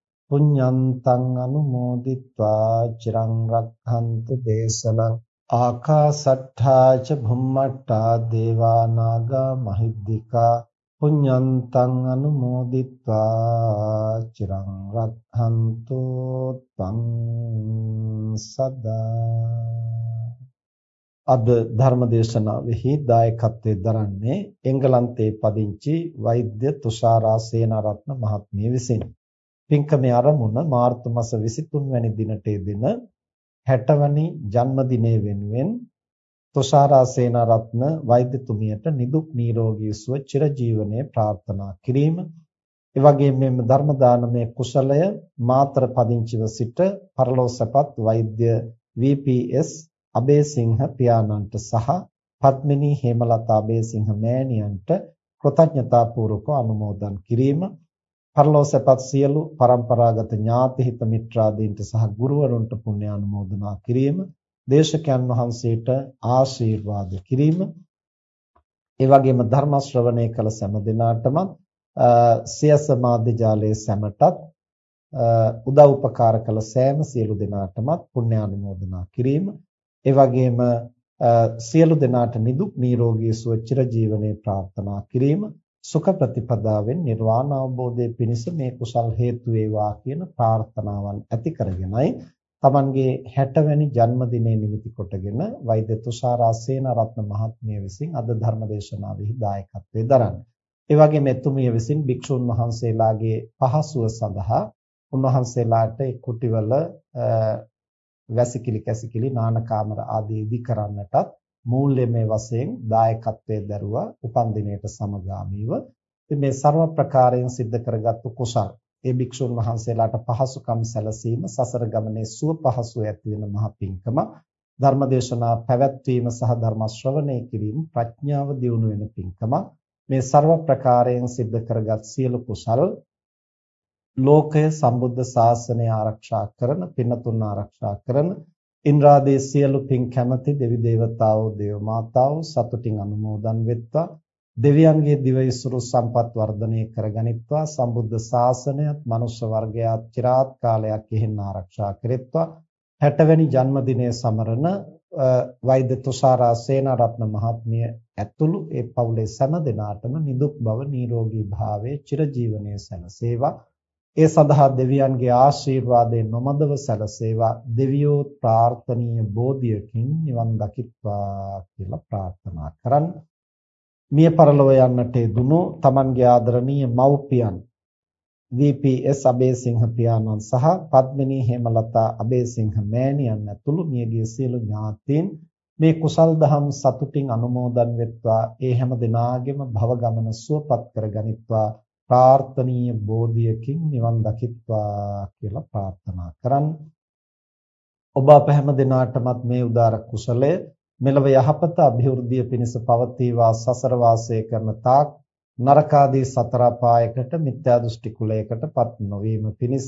පුඤ්ඤන්තං අනුමෝදිත්වා චිරං රක්ඛන්තු දේශනං ආකාසට්ඨා ච භම්මට්ටා දේවා නාග මහිද්దికා පුඤ්ඤන්තං අනුමෝදිත්වා චිරං රක්ඛන්තු ත්වං සදා අද ධර්මදේශනාවෙහි දායකත්වයෙන් දරන්නේ එංගලන්තයේ පදිංචි වෛද්‍ය තුෂාරා සේනාරත්න මහත්මිය විසිනි. පින්කමේ ආරමුණ මාර්තු මාස 23 වැනි දිනට දින 60 වැනි ජන්මදිනය වෙනුවෙන් තුෂාරා සේනාරත්න වෛද්‍යතුමියට නිදුක් නිරෝගී සුව චිරජීවනයේ ප්‍රාර්ථනා කිරීම. ඒ වගේම මේ ධර්ම දානමය කුසලය මාතර පදිංචිව සිට පරලෝසපත් වෛද්‍ය VPS අබේසිංහ පියාණන්ට සහ පද්මිනී හේමලතා අබේසිංහ මෑණියන්ට කෘතඥතා පූර්වක අනුමෝදන් කිරීම. පරලෝසපත් සියලු પરම්පරාගත ඥාති හිත මිත්‍රාදීන්ට සහ ගුරුවරුන්ට පුණ්‍ය අනුමෝදනා කිරීම දේශකයන් වහන්සේට ආශිර්වාද කිරීම. ඒ වගේම ධර්ම ශ්‍රවණය කළ සෑම දිනාටම සියස මාධ්‍ය ජාලයේ සැමටත් උදව් උපකාර කළ සෑම සියලු දෙනාටම පුණ්‍ය ආනුමෝදනා කිරීම. ඒ වගේම සියලු දෙනාට නිදුක් නිරෝගී සුව චිර ජීවනයේ ප්‍රාර්ථනා කිරීම. සුඛ ප්‍රතිපදාවෙන් නිර්වාණ අවබෝධයේ පිණිස මේ කුසල් හේතු වේවා කියන ප්‍රාර්ථනාවන් ඇති කරගෙනයි තමන්ගේ 60 වැනි ජන්මදිනය නිමිති කොටගෙන වෛද්‍ය තුෂාරා සේනරත්න මහත්මිය විසින් අද ධර්ම දේශනාවෙහි දායකත්වයේ දරන්නේ. ඒ වගේම එතුමිය විසින් භික්ෂුන් වහන්සේලාගේ පහසුව සඳහා උන්වහන්සේලාට ඒ කුටිවල වැසිකිලි කැසිකිලි නාන කාමර ආදී ඉදි කරන්නටත් මූල්‍යමය වශයෙන් දායකත්වයේ දරුවා උපන් දිනයට සමගාමීව මේ ਸਰව ප්‍රකාරයෙන් સિદ્ધ කරගත්තු කුසල්. ඒ භික්ෂුන් වහන්සේලාට පහසුකම් සැලසීම සසර ගමනේ සුව පහසු ඇති වෙන මහ පිංකම ධර්මදේශනා පැවැත්වීම සහ ධර්ම ශ්‍රවණය කිරීම ප්‍රඥාව දියුණු වෙන පිංකම මේ ਸਰව ප්‍රකාරයෙන් સિદ્ધ කරගත් සියලු කුසල් ලෝකය සම්බුද්ධ ශාසනය ආරක්ෂා කරන පින තුන ආරක්ෂා කරන ඉන්ද්‍රාදී සියලු පින් කැමැති දෙවි දේවතාවෝ දේව මාතාවෝ සතුටින් අනුමෝදන් වෙත්වා. දෙවියන්ගේ දිවයිසුරු සම්පත් වර්ධනය කරගනිත්වා සම්බුද්ධ ශාසනයත් මනුෂ්‍ය වර්ගයාත් চিරාත් කාලයක් එහෙන් ආරක්ෂා කෙරෙත්වා. 60 වෙනි ජන්මදිනය සමරන වෛද්‍ය තුෂාරා සේනාරත්න මහත්මිය ඇතුළු ඒ පවුලේ සෑම දෙනාටම නිදුක් බව නිරෝගී භාවයේ චිරජීවනයේ සැලසේවා ඒ සඳහා දෙවියන්ගේ ආශිර්වාදයෙන් නොමදව සැලසේවා. දෙවියෝ ප්‍රාර්ථනීය බෝධියකින් නිවන් දකිත්වා කියලා ප්‍රාර්ථනා කරන් මිය පරලොව යන්නට දුණු තමන්ගේ ආදරණීය මව්පියන් VPS අබේසිංහ පියාණන් සහ පද්මිනී හේමලතා අබේසිංහ මෑණියන් ඇතුළු මියගිය සියලු ඥාතීන් මේ කුසල් දහම් සතුටින් අනුමෝදන් වෙත්වා. ඒ හැම දිනාගෙම භව ගමන සුවපත් කරගනිත්වා ප්‍රාර්ථනීය බෝධියකින් නිවන් දකිත්වා කියලා ප්‍රාර්ථනා කරන් ඔබ අප හැම දිනාටමත් මේ උදාර කුසලය මෙලව යහපත અભිවෘද්ධිය පිණිස පවතිවා සසර වාසය කරන තාක් නරකාදී සතර අපායකට මිත්‍යා දෘෂ්ටි කුලයකටපත් නොවීම පිණිස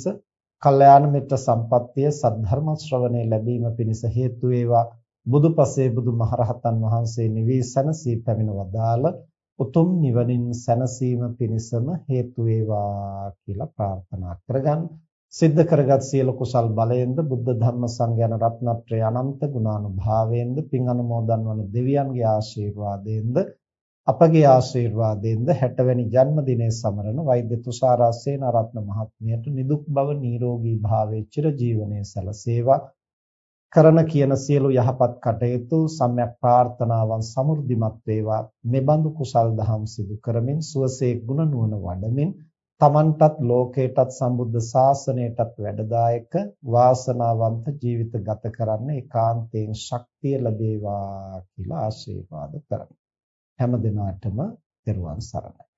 කල්යාණ මිත්‍ර සම්පත්තිය සද්ධර්ම ශ්‍රවණේ ලැබීම පිණිස හේතු වේවා. බුදුපසේ බුදුමහරහතන් වහන්සේ නිවී සැනසී පැමිණ වදාළ උතුම් නිවනින් සැනසීම පිණිසම හේතු වේවා කියලා ප්‍රාර්ථනා කරගන්න. සිද්ධ කරගත් සියලු කුසල් බලයෙන්ද බුද්ධ ධර්ම සංඝයාන රත්නත්‍රය අනන්ත ගුණානුභාවයෙන්ද පින් අනුමෝදන් වන දෙවියන්ගේ ආශිර්වාදයෙන්ද අපගේ ආශිර්වාදයෙන්ද 60 වෙනි ජන්මදිනයේ සමරන වෛද්‍ය තුෂාරා සේනාරත්න මහත්මියට නිදුක් බව නිරෝගී භාවයේ චිරජීවනයේ සැලසේවා කරන කියන සියලු යහපත් කටයුතු සම්‍යක් ප්‍රාර්ථනාවන් සමෘද්ධිමත් වේවා. මෙබඳු කුසල් දහම් සිදු කරමින් සුවසේ ගුණ නුවණ වඩමින් තමන්ටත් ලෝකයටත් සම්බුද්ධ ශාසනයටත් වැඩදායක වාසනාවන්ත ජීවිත ගත කරන්න ඒකාන්තයෙන් ශක්තිය ලැබේවා කියලා ආශිර්වාද කරමි. හැම දිනාටම තෙරුවන් සරණයි.